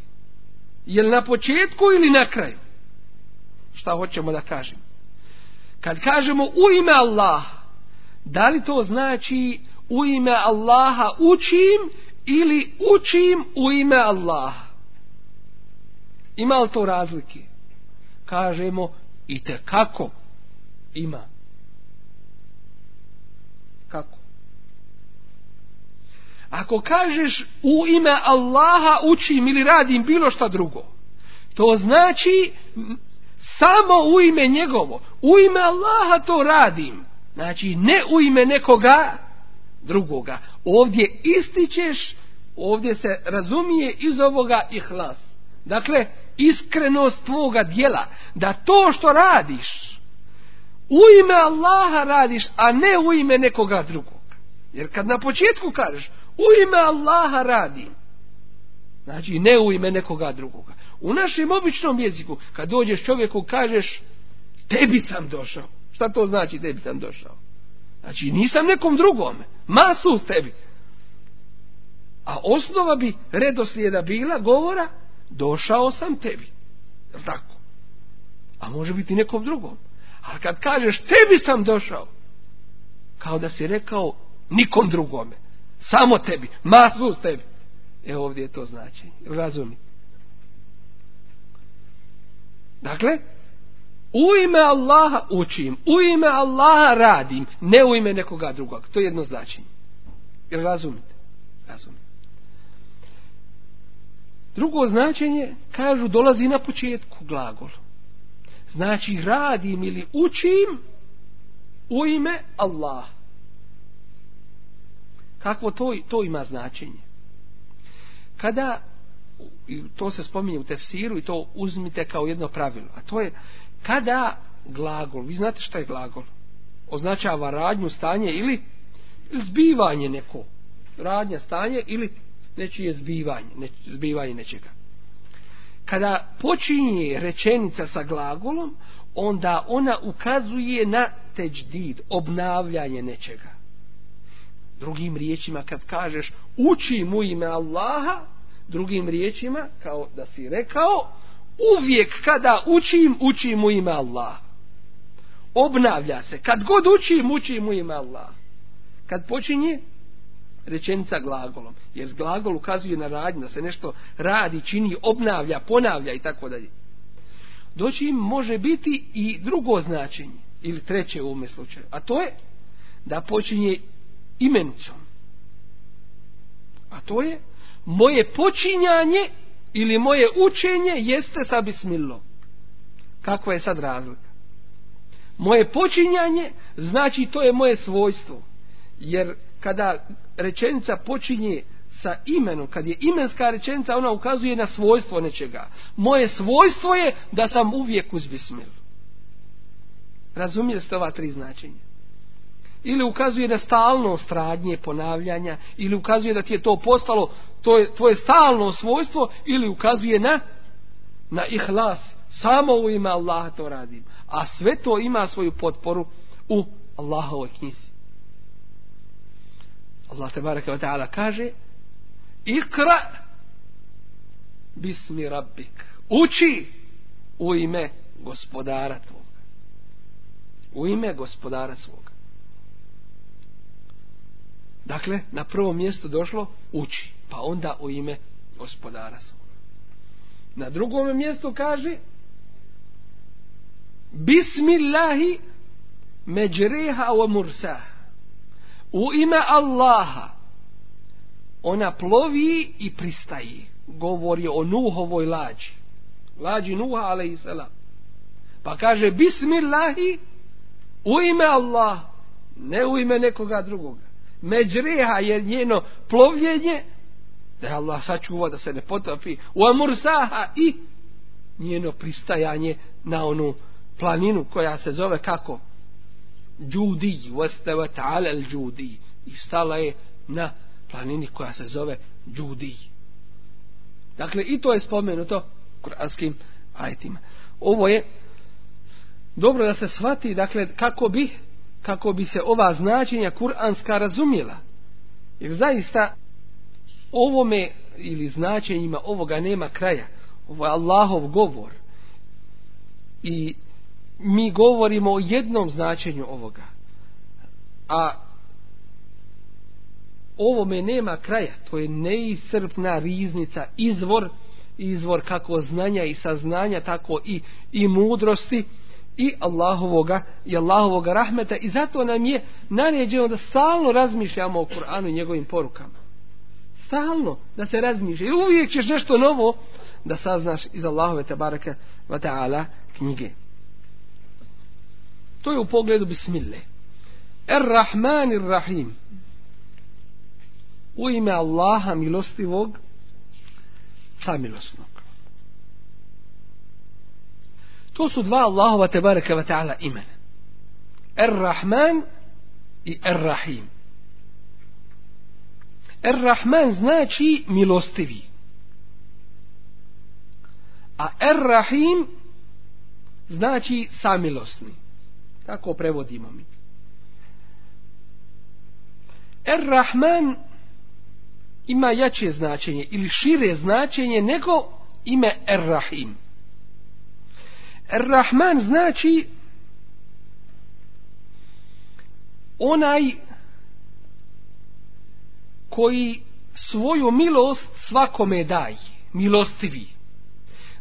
Jel na početku ili na kraju? Šta hoćemo da kažem? Kad kažemo u ime Allaha, da li to znači u ime Allaha učim ili učim u ime Allaha? Ima li to razlike? Kažemo i te kako ima. Kako? Ako kažeš u ime Allaha učim ili radim bilo šta drugo, to znači samo u ime njegovo. U ime Allaha to radim. Znači ne u ime nekoga drugoga. Ovdje ističeš, ovdje se razumije iz ovoga ihlas. Dakle, iskrenost tvoga dijela. Da to što radiš, u ime Allaha radiš, a ne u ime nekoga drugog. Jer kad na početku kažeš, u ime Allaha radim, znači ne u ime nekoga drugoga. U našem običnom jeziku, kad dođeš čovjeku, kažeš, tebi sam došao. Šta to znači tebi sam došao? Znači nisam nekom drugome, masu s tebi. A osnova bi redoslijeda bila govora, došao sam tebi. Jel tako? A može biti nekom drugom. Ali kad kažeš tebi sam došao, kao da si rekao nikom drugome. Samo tebi. Masu s tebi. E ovdje je to znači. Razumi. Dakle, u ime Allaha učim, u ime Allaha radim, ne u ime nekoga drugog. To je jedno značenje. Jer razumite? Razumite. Drugo značenje, kažu, dolazi na početku glagol. Znači, radim ili učim u ime Allaha. Kakvo to, to ima značenje? Kada, i to se spominje u tefsiru i to uzmite kao jedno pravilo, a to je kada glagol, vi znate šta je glagol? Označava radnju, stanje ili zbivanje neko. Radnja, stanje ili nečije zbivanje, neč, zbivanje nečega. Kada počinje rečenica sa glagolom, onda ona ukazuje na teđdid, obnavljanje nečega. Drugim riječima kad kažeš uči mu ime Allaha, drugim riječima, kao da si rekao, uvijek kada učim, učim mu ime Allaha. Obnavlja se. Kad god učim, učim mu ime Allaha. Kad počinje, rečenica glagolom. Jer glagol ukazuje na radnju, da se nešto radi, čini, obnavlja, ponavlja i tako dalje. Doći im može biti i drugo značenje, ili treće u ovome slučaju. A to je da počinje imenicom. A to je moje počinjanje ili moje učenje jeste sa bismillom. Kakva je sad razlika? Moje počinjanje znači to je moje svojstvo. Jer kada rečenica počinje sa imenom, kad je imenska rečenica, ona ukazuje na svojstvo nečega. Moje svojstvo je da sam uvijek uz bismilu. Razumijeli ste ova tri značenja? Ili ukazuje na stalno stradnje ponavljanja ili ukazuje da ti je to postalo to je tvoje stalno svojstvo ili ukazuje na na ihlas. Samo u ime Allaha to radim. A sve to ima svoju potporu u Allahovoj knjizi. Allah te baraka wa ta'ala kaže ikra bismi rabbik. Uči u ime gospodara tvoga. U ime gospodara svoga Dakle, na prvo mjesto došlo uči, pa onda u ime gospodara svoga. Na drugom mjestu kaže Bismillahi međriha wa mursah. u ime Allaha ona plovi i pristaje govori o Nuhovoj lađi lađi Nuha alaihissalam pa kaže bismillahi u ime Allah ne u ime nekoga drugoga međreha je njeno plovljenje da je Allah sačuva da se ne potopi u amursaha i njeno pristajanje na onu planinu koja se zove kako? Džudi wastava ta'ala al Džudi i stala je na planini koja se zove Džudi dakle i to je spomenuto kuranskim ajetima. Ovo je dobro da se shvati dakle kako bi kako bi se ova značenja kuranska razumjela. Jer zaista ovome ili značenjima ovoga nema kraja. Ovo je Allahov govor. I mi govorimo o jednom značenju ovoga. A ovome nema kraja. To je neiscrpna riznica izvor izvor kako znanja i saznanja tako i, i mudrosti i Allahovoga i Allahovoga rahmeta i zato nam je naređeno da stalno razmišljamo o Kur'anu i njegovim porukama. Stalno da se razmišlja. I uvijek ćeš nešto novo da saznaš iz Allahove tabaraka wa ta'ala knjige. To je u pogledu bismille Er-Rahman rahim u ime Allaha milostivog samilosnog. To su dva Allahova tebareka ve ta'ala imena. Er-Rahman i Er-Rahim. Er-Rahman znači milostivi. A Er-Rahim znači samilosni. Tako prevodimo mi. Er-Rahman ima jače značenje ili šire značenje nego ime Er-Rahim. Rahman znači onaj koji svoju milost svakome daje, milostivi.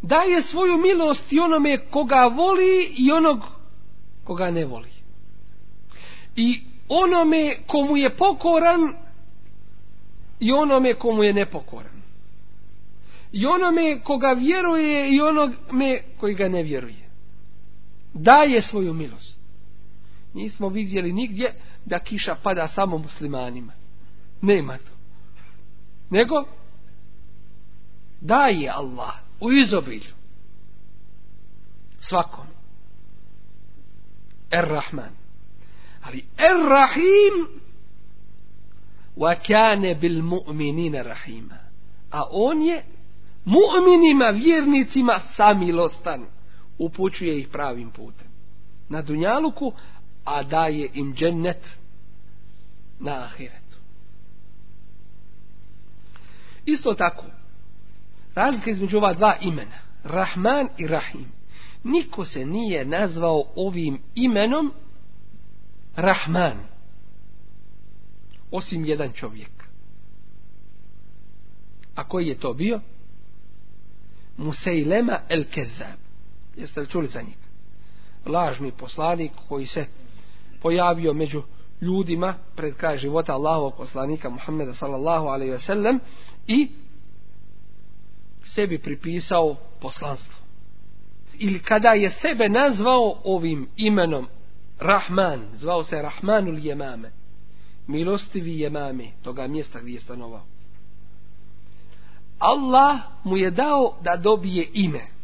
Daje svoju milost i onome koga voli i onog koga ne voli. I onome komu je pokoran i onome komu je nepokoran i onome koga vjeruje i onome koji ga ne vjeruje. Daje svoju milost. Nismo vidjeli nigdje da kiša pada samo muslimanima. Nema to. Nego daje Allah u izobilju svakom. Er-Rahman. Ali Er-Rahim wa kane bil mu'minina rahima. A on je mu'minima, vjernicima samilostan upućuje ih pravim putem na dunjaluku a daje im džennet na ahiretu isto tako razlika između ova dva imena Rahman i Rahim niko se nije nazvao ovim imenom Rahman osim jedan čovjek a koji je to bio? Musejlema el Kezab. Jeste li čuli za njih? Lažni poslanik koji se pojavio među ljudima pred kraj života Allahovog poslanika Muhammeda sallallahu alaihi ve sellem i sebi pripisao poslanstvo. Ili kada je sebe nazvao ovim imenom Rahman, zvao se Rahmanul Jemame, milostivi Jemame, toga mjesta gdje je stanovao. Allah mu je dao da dobije ime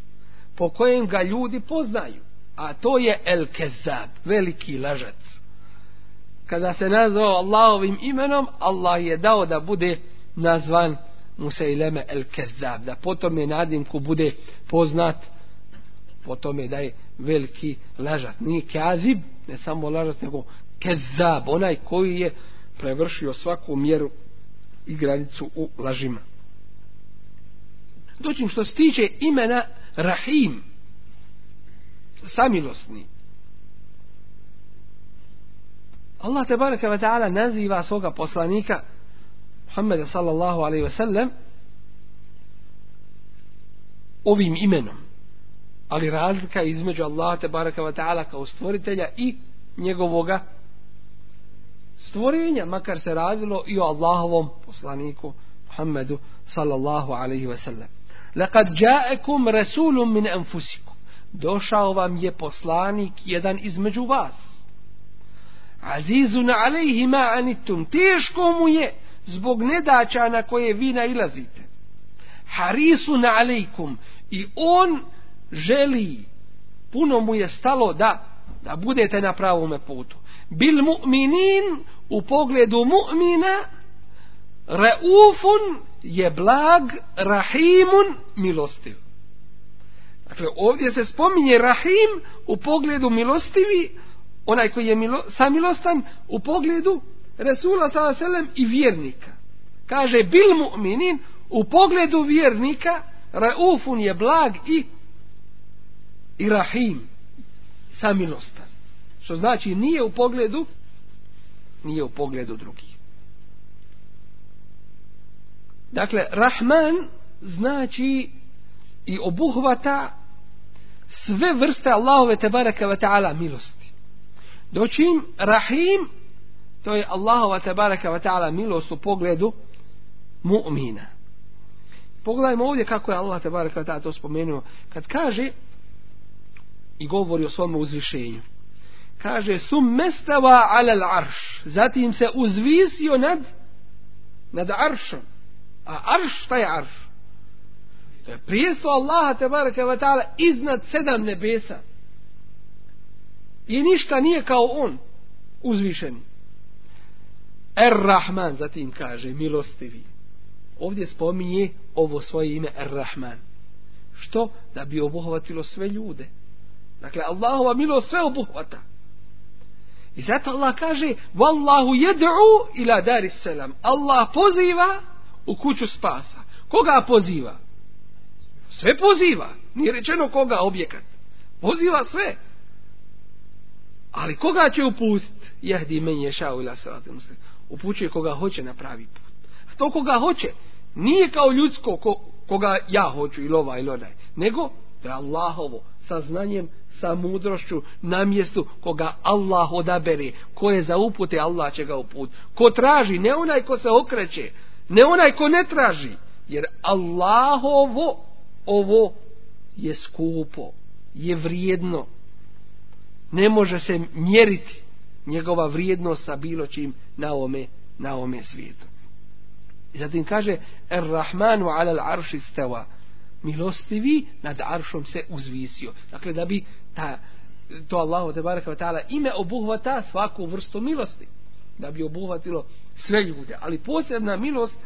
po kojem ga ljudi poznaju. A to je El Kezab, veliki lažac. Kada se nazvao Allahovim imenom, Allah je dao da bude nazvan Musaileme El Kezab. Da potom je nadimku bude poznat, potom je da je veliki lažat. Nije Kazib, ne samo lažat, nego Kezab, onaj koji je prevršio svaku mjeru i granicu u lažima doćim što se tiče imena Rahim. Samilosni. Allah te baraka ve ta'ala naziva svoga poslanika Muhammeda sallallahu alaihi wa sallam ovim imenom. Ali razlika između Allaha te baraka ve ta'ala kao stvoritelja i njegovoga stvorenja, makar se radilo i o Allahovom poslaniku Muhammedu sallallahu alaihi wa sallam. Lekad džaekum rasulun min enfusikum. Došao vam je poslanik jedan između vas. Azizun alejhi ma anittum. Teško mu je zbog nedaća na koje vi nailazite. Harisun alejkum. I on želi, puno mu je stalo da, da budete na pravome putu. Bil mu'minin u pogledu mu'mina Raufun je blag, rahimun, milostiv. Dakle, ovdje se spominje rahim u pogledu milostivi, onaj koji je milo, samilostan u pogledu Resula s.a.v. i vjernika. Kaže, bil mu'minin, u pogledu vjernika, raufun je blag i i rahim, samilostan. Što znači, nije u pogledu, nije u pogledu drugih. Dakle, Rahman znači i obuhvata sve vrste Allahove tebareke ve ta'ala milosti. Dočim Rahim, to je Allahova tebareke ve ta'ala milost u pogledu mu'mina. Pogledajmo ovdje kako je Allah tebareke ve ta'ala to spomenuo. Kad kaže i govori o svom uzvišenju. Kaže, sum mestava alal arš. Zatim se uzvisio nad nad aršom. A arš, šta je arš? To je prijestvo Allaha te baraka wa ta'ala iznad sedam nebesa. I ništa nije kao on uzvišeni. Er-Rahman zatim kaže milostivi. Ovdje spominje ovo svoje ime Er-Rahman. Što? Da bi obuhvatilo sve ljude. Dakle, Allahova milost sve obuhvata. I zato Allah kaže Wallahu jed'u ila daris selam. Allah poziva u kuću spasa. Koga poziva? Sve poziva. Nije rečeno koga objekat. Poziva sve. Ali koga će upustiti? Jehdi men ješao ila salatu muslim. Upućuje koga hoće na pravi put. A to koga hoće nije kao ljudsko ko, koga ja hoću ili ova ili onaj. Nego to je Allahovo sa znanjem, sa mudrošću na mjestu koga Allah odabere. Ko je za upute, Allah će ga uput. Ko traži, ne onaj ko se okreće, ne onaj ko ne traži. Jer Allahovo ovo je skupo, je vrijedno. Ne može se mjeriti njegova vrijednost sa bilo čim na ome, na ome svijetu. I zatim kaže Er-Rahmanu alal arši steva milostivi nad aršom se uzvisio. Dakle, da bi ta, to Allahu te baraka ta'ala ime obuhvata svaku vrstu milosti. Da bi obuhvatilo sve ljude. Ali posebna milost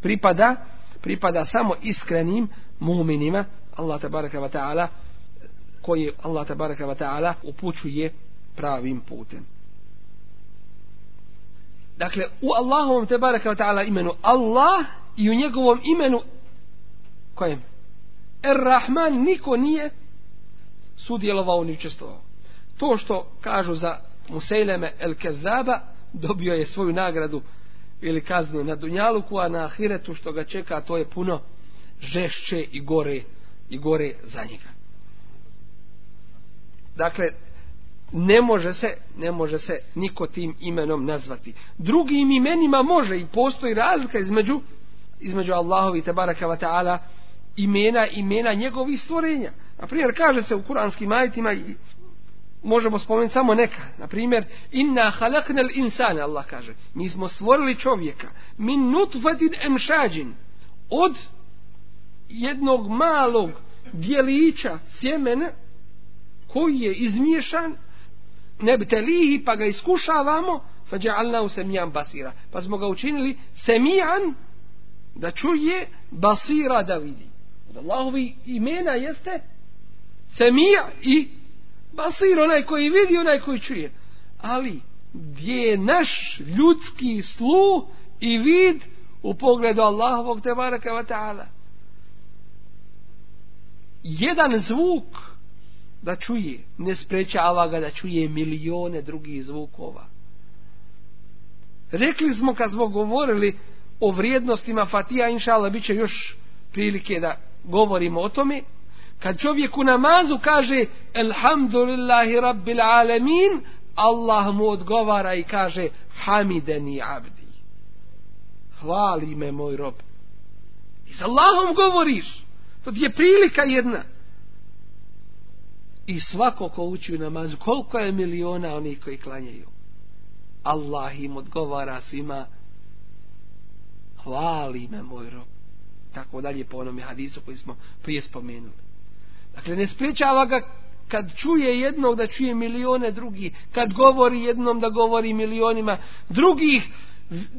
pripada pripada samo iskrenim muminima Allah tabaraka wa ta'ala koji Allah tabaraka wa ta'ala upućuje pravim putem. Dakle, u Allahovom tabaraka wa ta'ala imenu Allah i u njegovom imenu kojem? Er-Rahman niko nije sudjelovao ni učestvovao. To što kažu za Musejleme El-Kezaba dobio je svoju nagradu ili kazne na Dunjaluku, a na Ahiretu što ga čeka to je puno žešće i gore i gore za njega. Dakle, ne može se ne može se niko tim imenom nazvati. Drugim imenima može i postoji razlika između između Allahovi te baraka wa ta'ala imena imena njegovih stvorenja. Na primjer, kaže se u kuranskim ajitima i možemo spomenuti samo neka. Na primjer, inna halaknel insane, Allah kaže. Mi smo stvorili čovjeka. Min nutfatin emšađin. Od jednog malog dijelića sjemena koji je izmiješan nebtelihi pa ga iskušavamo fađa'alna u semijan basira. Pa smo ga učinili semijan da čuje basira da vidi. Od Allahovi imena jeste semija i basir, onaj koji vidi, onaj koji čuje. Ali gdje je naš ljudski sluh i vid u pogledu Allahovog te baraka wa ta'ala. Jedan zvuk da čuje, ne sprečava ga da čuje milione drugih zvukova. Rekli smo kad smo govorili o vrijednostima Fatija, inša Allah, bit će još prilike da govorimo o tome, kad čovjek u namazu kaže Elhamdulillahi Rabbil Alemin, Allah mu odgovara i kaže Hamideni abdi. Hvali me moj rob. I s Allahom govoriš. To ti je prilika jedna. I svako ko uči u namazu, koliko je miliona onih koji klanjaju. Allah im odgovara svima hvali me moj rob. Tako dalje po onome hadisu koji smo prije spomenuli. Dakle, ne spriječava ga kad čuje jednog da čuje milione drugi, kad govori jednom da govori milionima drugih,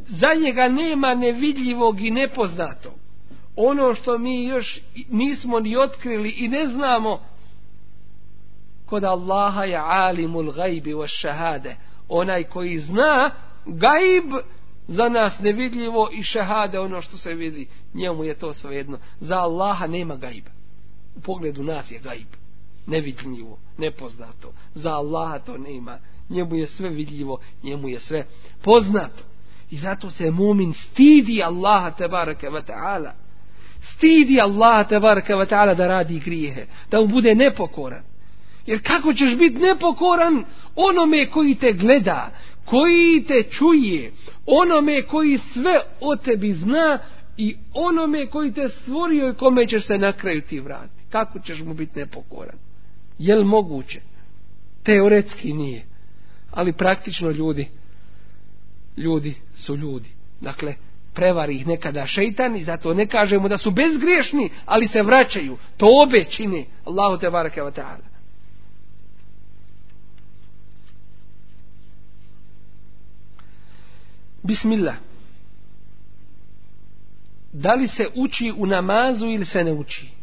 za njega nema nevidljivog i nepoznatog. Ono što mi još nismo ni otkrili i ne znamo, kod Allaha je alimul gajbi wa šahade, onaj koji zna gajb za nas nevidljivo i šahade ono što se vidi, njemu je to svejedno. Za Allaha nema gajba. U pogledu nas je gaib. nevidljivo, nepoznato. Za Allaha to nema. Njemu je sve vidljivo, njemu je sve poznato. I zato se mumin stidi Allaha tebareke ve ta'ala. Stidi Allaha tebareke ve ta'ala da radi grijehe, da mu bude nepokoran. Jer kako ćeš biti nepokoran onome koji te gleda, koji te čuje, onome koji sve o tebi zna i onome koji te stvorio i kome ćeš se na kraju ti vrati. Kako ćeš mu biti nepokoran? Je li moguće? Teoretski nije. Ali praktično ljudi, ljudi su ljudi. Dakle, prevari ih nekada šeitan i zato ne kažemo da su bezgriješni, ali se vraćaju. To obe čini. Allahu te barake wa ta'ala. Bismillah. Da li se uči u namazu ili se ne uči?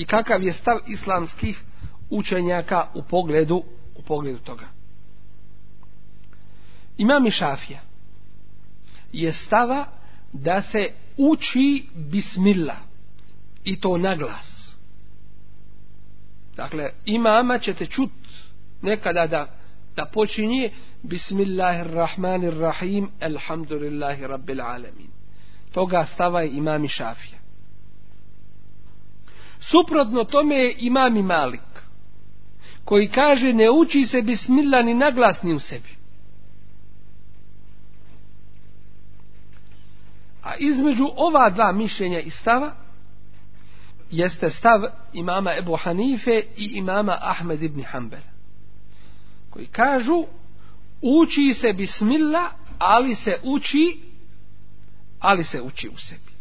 I kakav je stav islamskih učenjaka u pogledu u pogledu toga. Imam i Šafija je stava da se uči bismillah i to na glas. Dakle, imama ćete čut nekada da, da počinje Bismillahirrahmanirrahim Alhamdulillahi Rabbil Alamin. Toga stava je imami Šafija. Suprotno tome je imam i Malik, koji kaže ne uči se bismillah ni naglasni u sebi. A između ova dva mišljenja i stava jeste stav imama Ebu Hanife i imama Ahmed ibn Hanbel. Koji kažu uči se bismillah, ali se uči ali se uči u sebi.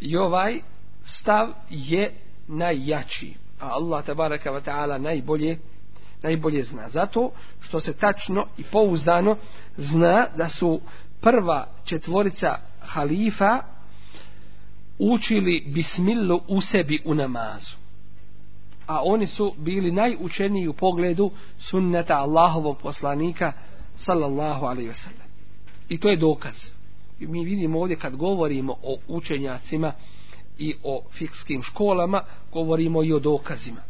I ovaj stav je najjači. A Allah tabaraka wa ta'ala najbolje, najbolje zna. Zato što se tačno i pouzdano zna da su prva četvorica halifa učili bismillu u sebi u namazu. A oni su bili najučeniji u pogledu sunneta Allahovog poslanika sallallahu alaihi wasallam. I to je dokaz. I mi vidimo ovdje kad govorimo o učenjacima i o fikskim školama, govorimo i o dokazima.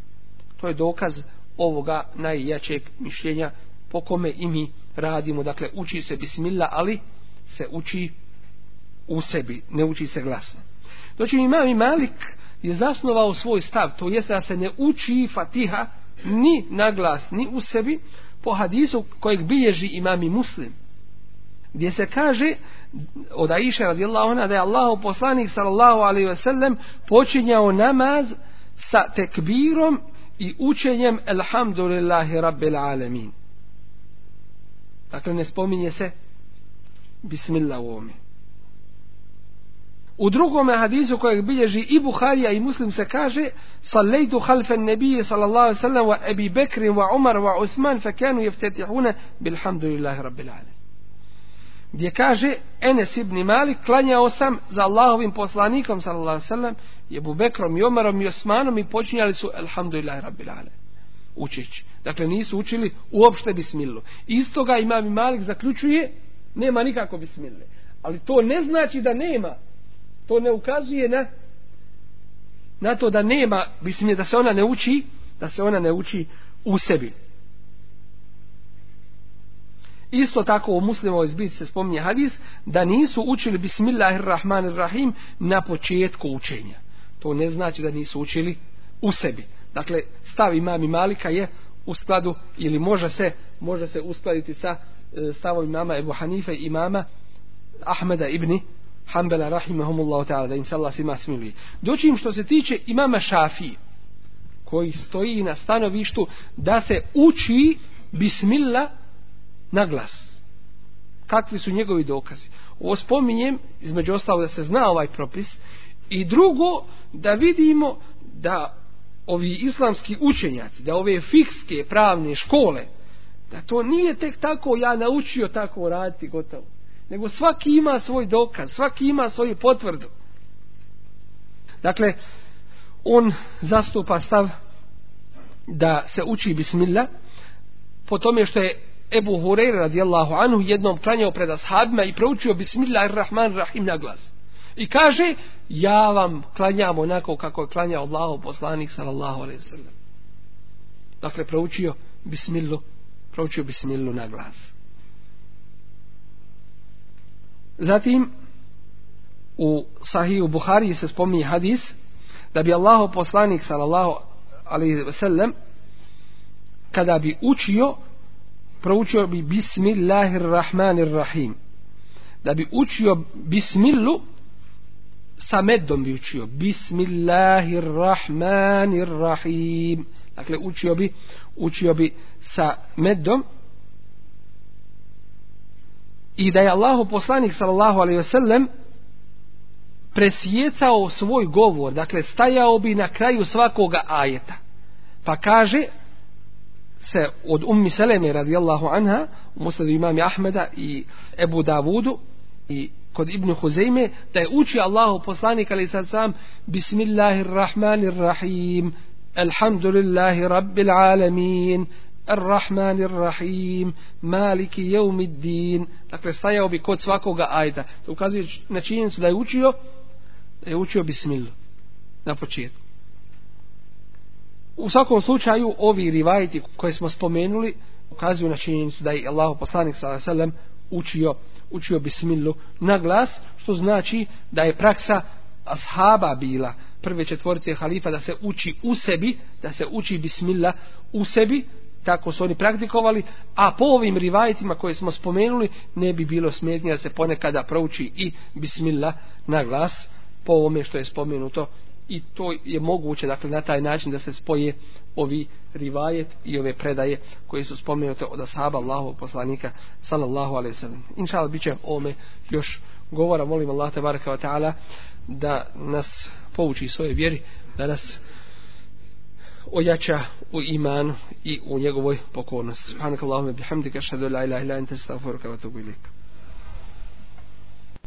To je dokaz ovoga najjačeg mišljenja po kome i mi radimo. Dakle, uči se bismilla, ali se uči u sebi, ne uči se glasno. Doći imam i Malik je zasnovao svoj stav, to jeste da se ne uči fatiha ni na glas, ni u sebi, po hadisu kojeg bilježi imam i muslim gdje se kaže od Aisha radijallahu anha da je Allahu poslanik sallallahu alejhi ve sellem počinjao namaz sa tekbirom i učenjem alhamdulillahi rabbil alamin. Dakle ne spominje se bismillah u ovome. U drugom hadisu kojeg bilježi i Buharija i Muslim se kaže Sallaytu halfen nebije sallallahu alaihi sallam wa Ebi Bekrin wa Umar wa Uthman fa kanu jeftetihuna bilhamdulillahi rabbil alamin gdje kaže Enes ibn Malik klanjao sam za Allahovim poslanikom sallallahu alejhi ve sellem je Bubekrom i Omarom i Osmanom i počinjali su alhamdulillah rabbil alamin učić. dakle nisu učili uopšte bismillu. Istoga imam i Malik zaključuje nema nikako bismille. Ali to ne znači da nema. To ne ukazuje na na to da nema bismille da se ona ne uči da se ona ne uči u sebi. Isto tako u muslimovoj zbici se spominje hadis da nisu učili bismillahirrahmanirrahim na početku učenja. To ne znači da nisu učili u sebi. Dakle, stav imam i malika je u skladu ili može se može se uskladiti sa e, stavom imama Ebu Hanife i imama Ahmeda ibn Hanbala rahimahumullahu ta'ala da im se Allah svima smiluje. Doći im što se tiče imama Šafije koji stoji na stanovištu da se uči bismillah na glas. Kakvi su njegovi dokazi? Ovo spominjem, između ostalo da se zna ovaj propis, i drugo, da vidimo da ovi islamski učenjaci, da ove fikske pravne škole, da to nije tek tako ja naučio tako raditi gotovo. Nego svaki ima svoj dokaz, svaki ima svoju potvrdu. Dakle, on zastupa stav da se uči bismillah po tome što je Ebu Hureyre radijallahu anhu jednom klanjao pred ashabima i proučio bismillahirrahmanirrahim na glas. I kaže, ja vam klanjam onako kako je klanjao Allahu poslanik sallallahu alaihi sallam. Dakle, proučio bismillu, proučio bismillu na glas. Zatim, u sahiju Buhari se spominje hadis da bi Allahu poslanik sallallahu alaihi sallam kada bi učio proučio bi bismillahirrahmanirrahim. Da bi učio bismillu sa meddom bi učio bismillahirrahmanirrahim. Dakle učio bi učio bi sa meddom. I da je Allahu poslanik sallallahu alejhi ve sellem presjecao svoj govor dakle stajao bi na kraju svakoga ajeta. Pa kaže se od Ummi Seleme radijallahu anha u musledu imami Ahmeda i Ebu Davudu i kod Ibnu Huzeyme da je uči Allahu poslanik ali sad sam Bismillahirrahmanirrahim Alhamdulillahi Rabbil Alamin Ar-Rahman Ar-Rahim Maliki Jeumiddin dakle stajao bi kod svakoga ajda to ukazuje na činjenicu da je učio da je učio Bismillah na početku. U svakom slučaju ovi rivajti koje smo spomenuli ukazuju na činjenicu da je Allah poslanik sallallahu učio učio bismillu na glas što znači da je praksa ashaba bila. Prve četvorice halifa da se uči u sebi da se uči bismillah u sebi tako su oni praktikovali a po ovim rivajitima koje smo spomenuli ne bi bilo smetnje da se ponekada prouči i bismillah na glas po ovome što je spomenuto i to je moguće dakle na taj način da se spoje ovi rivajet i ove predaje koje su spomenute od ashaba Allahovog poslanika sallallahu alejhi ve sellem. Inshallah biće ome još govora, molim Allah te bareka taala da nas pouči svoje vjeri, da nas ojača u imanu i u njegovoj pokornosti. Subhanakallahumma bihamdika ashhadu an la ilaha illa anta astaghfiruka wa atubu ilaik.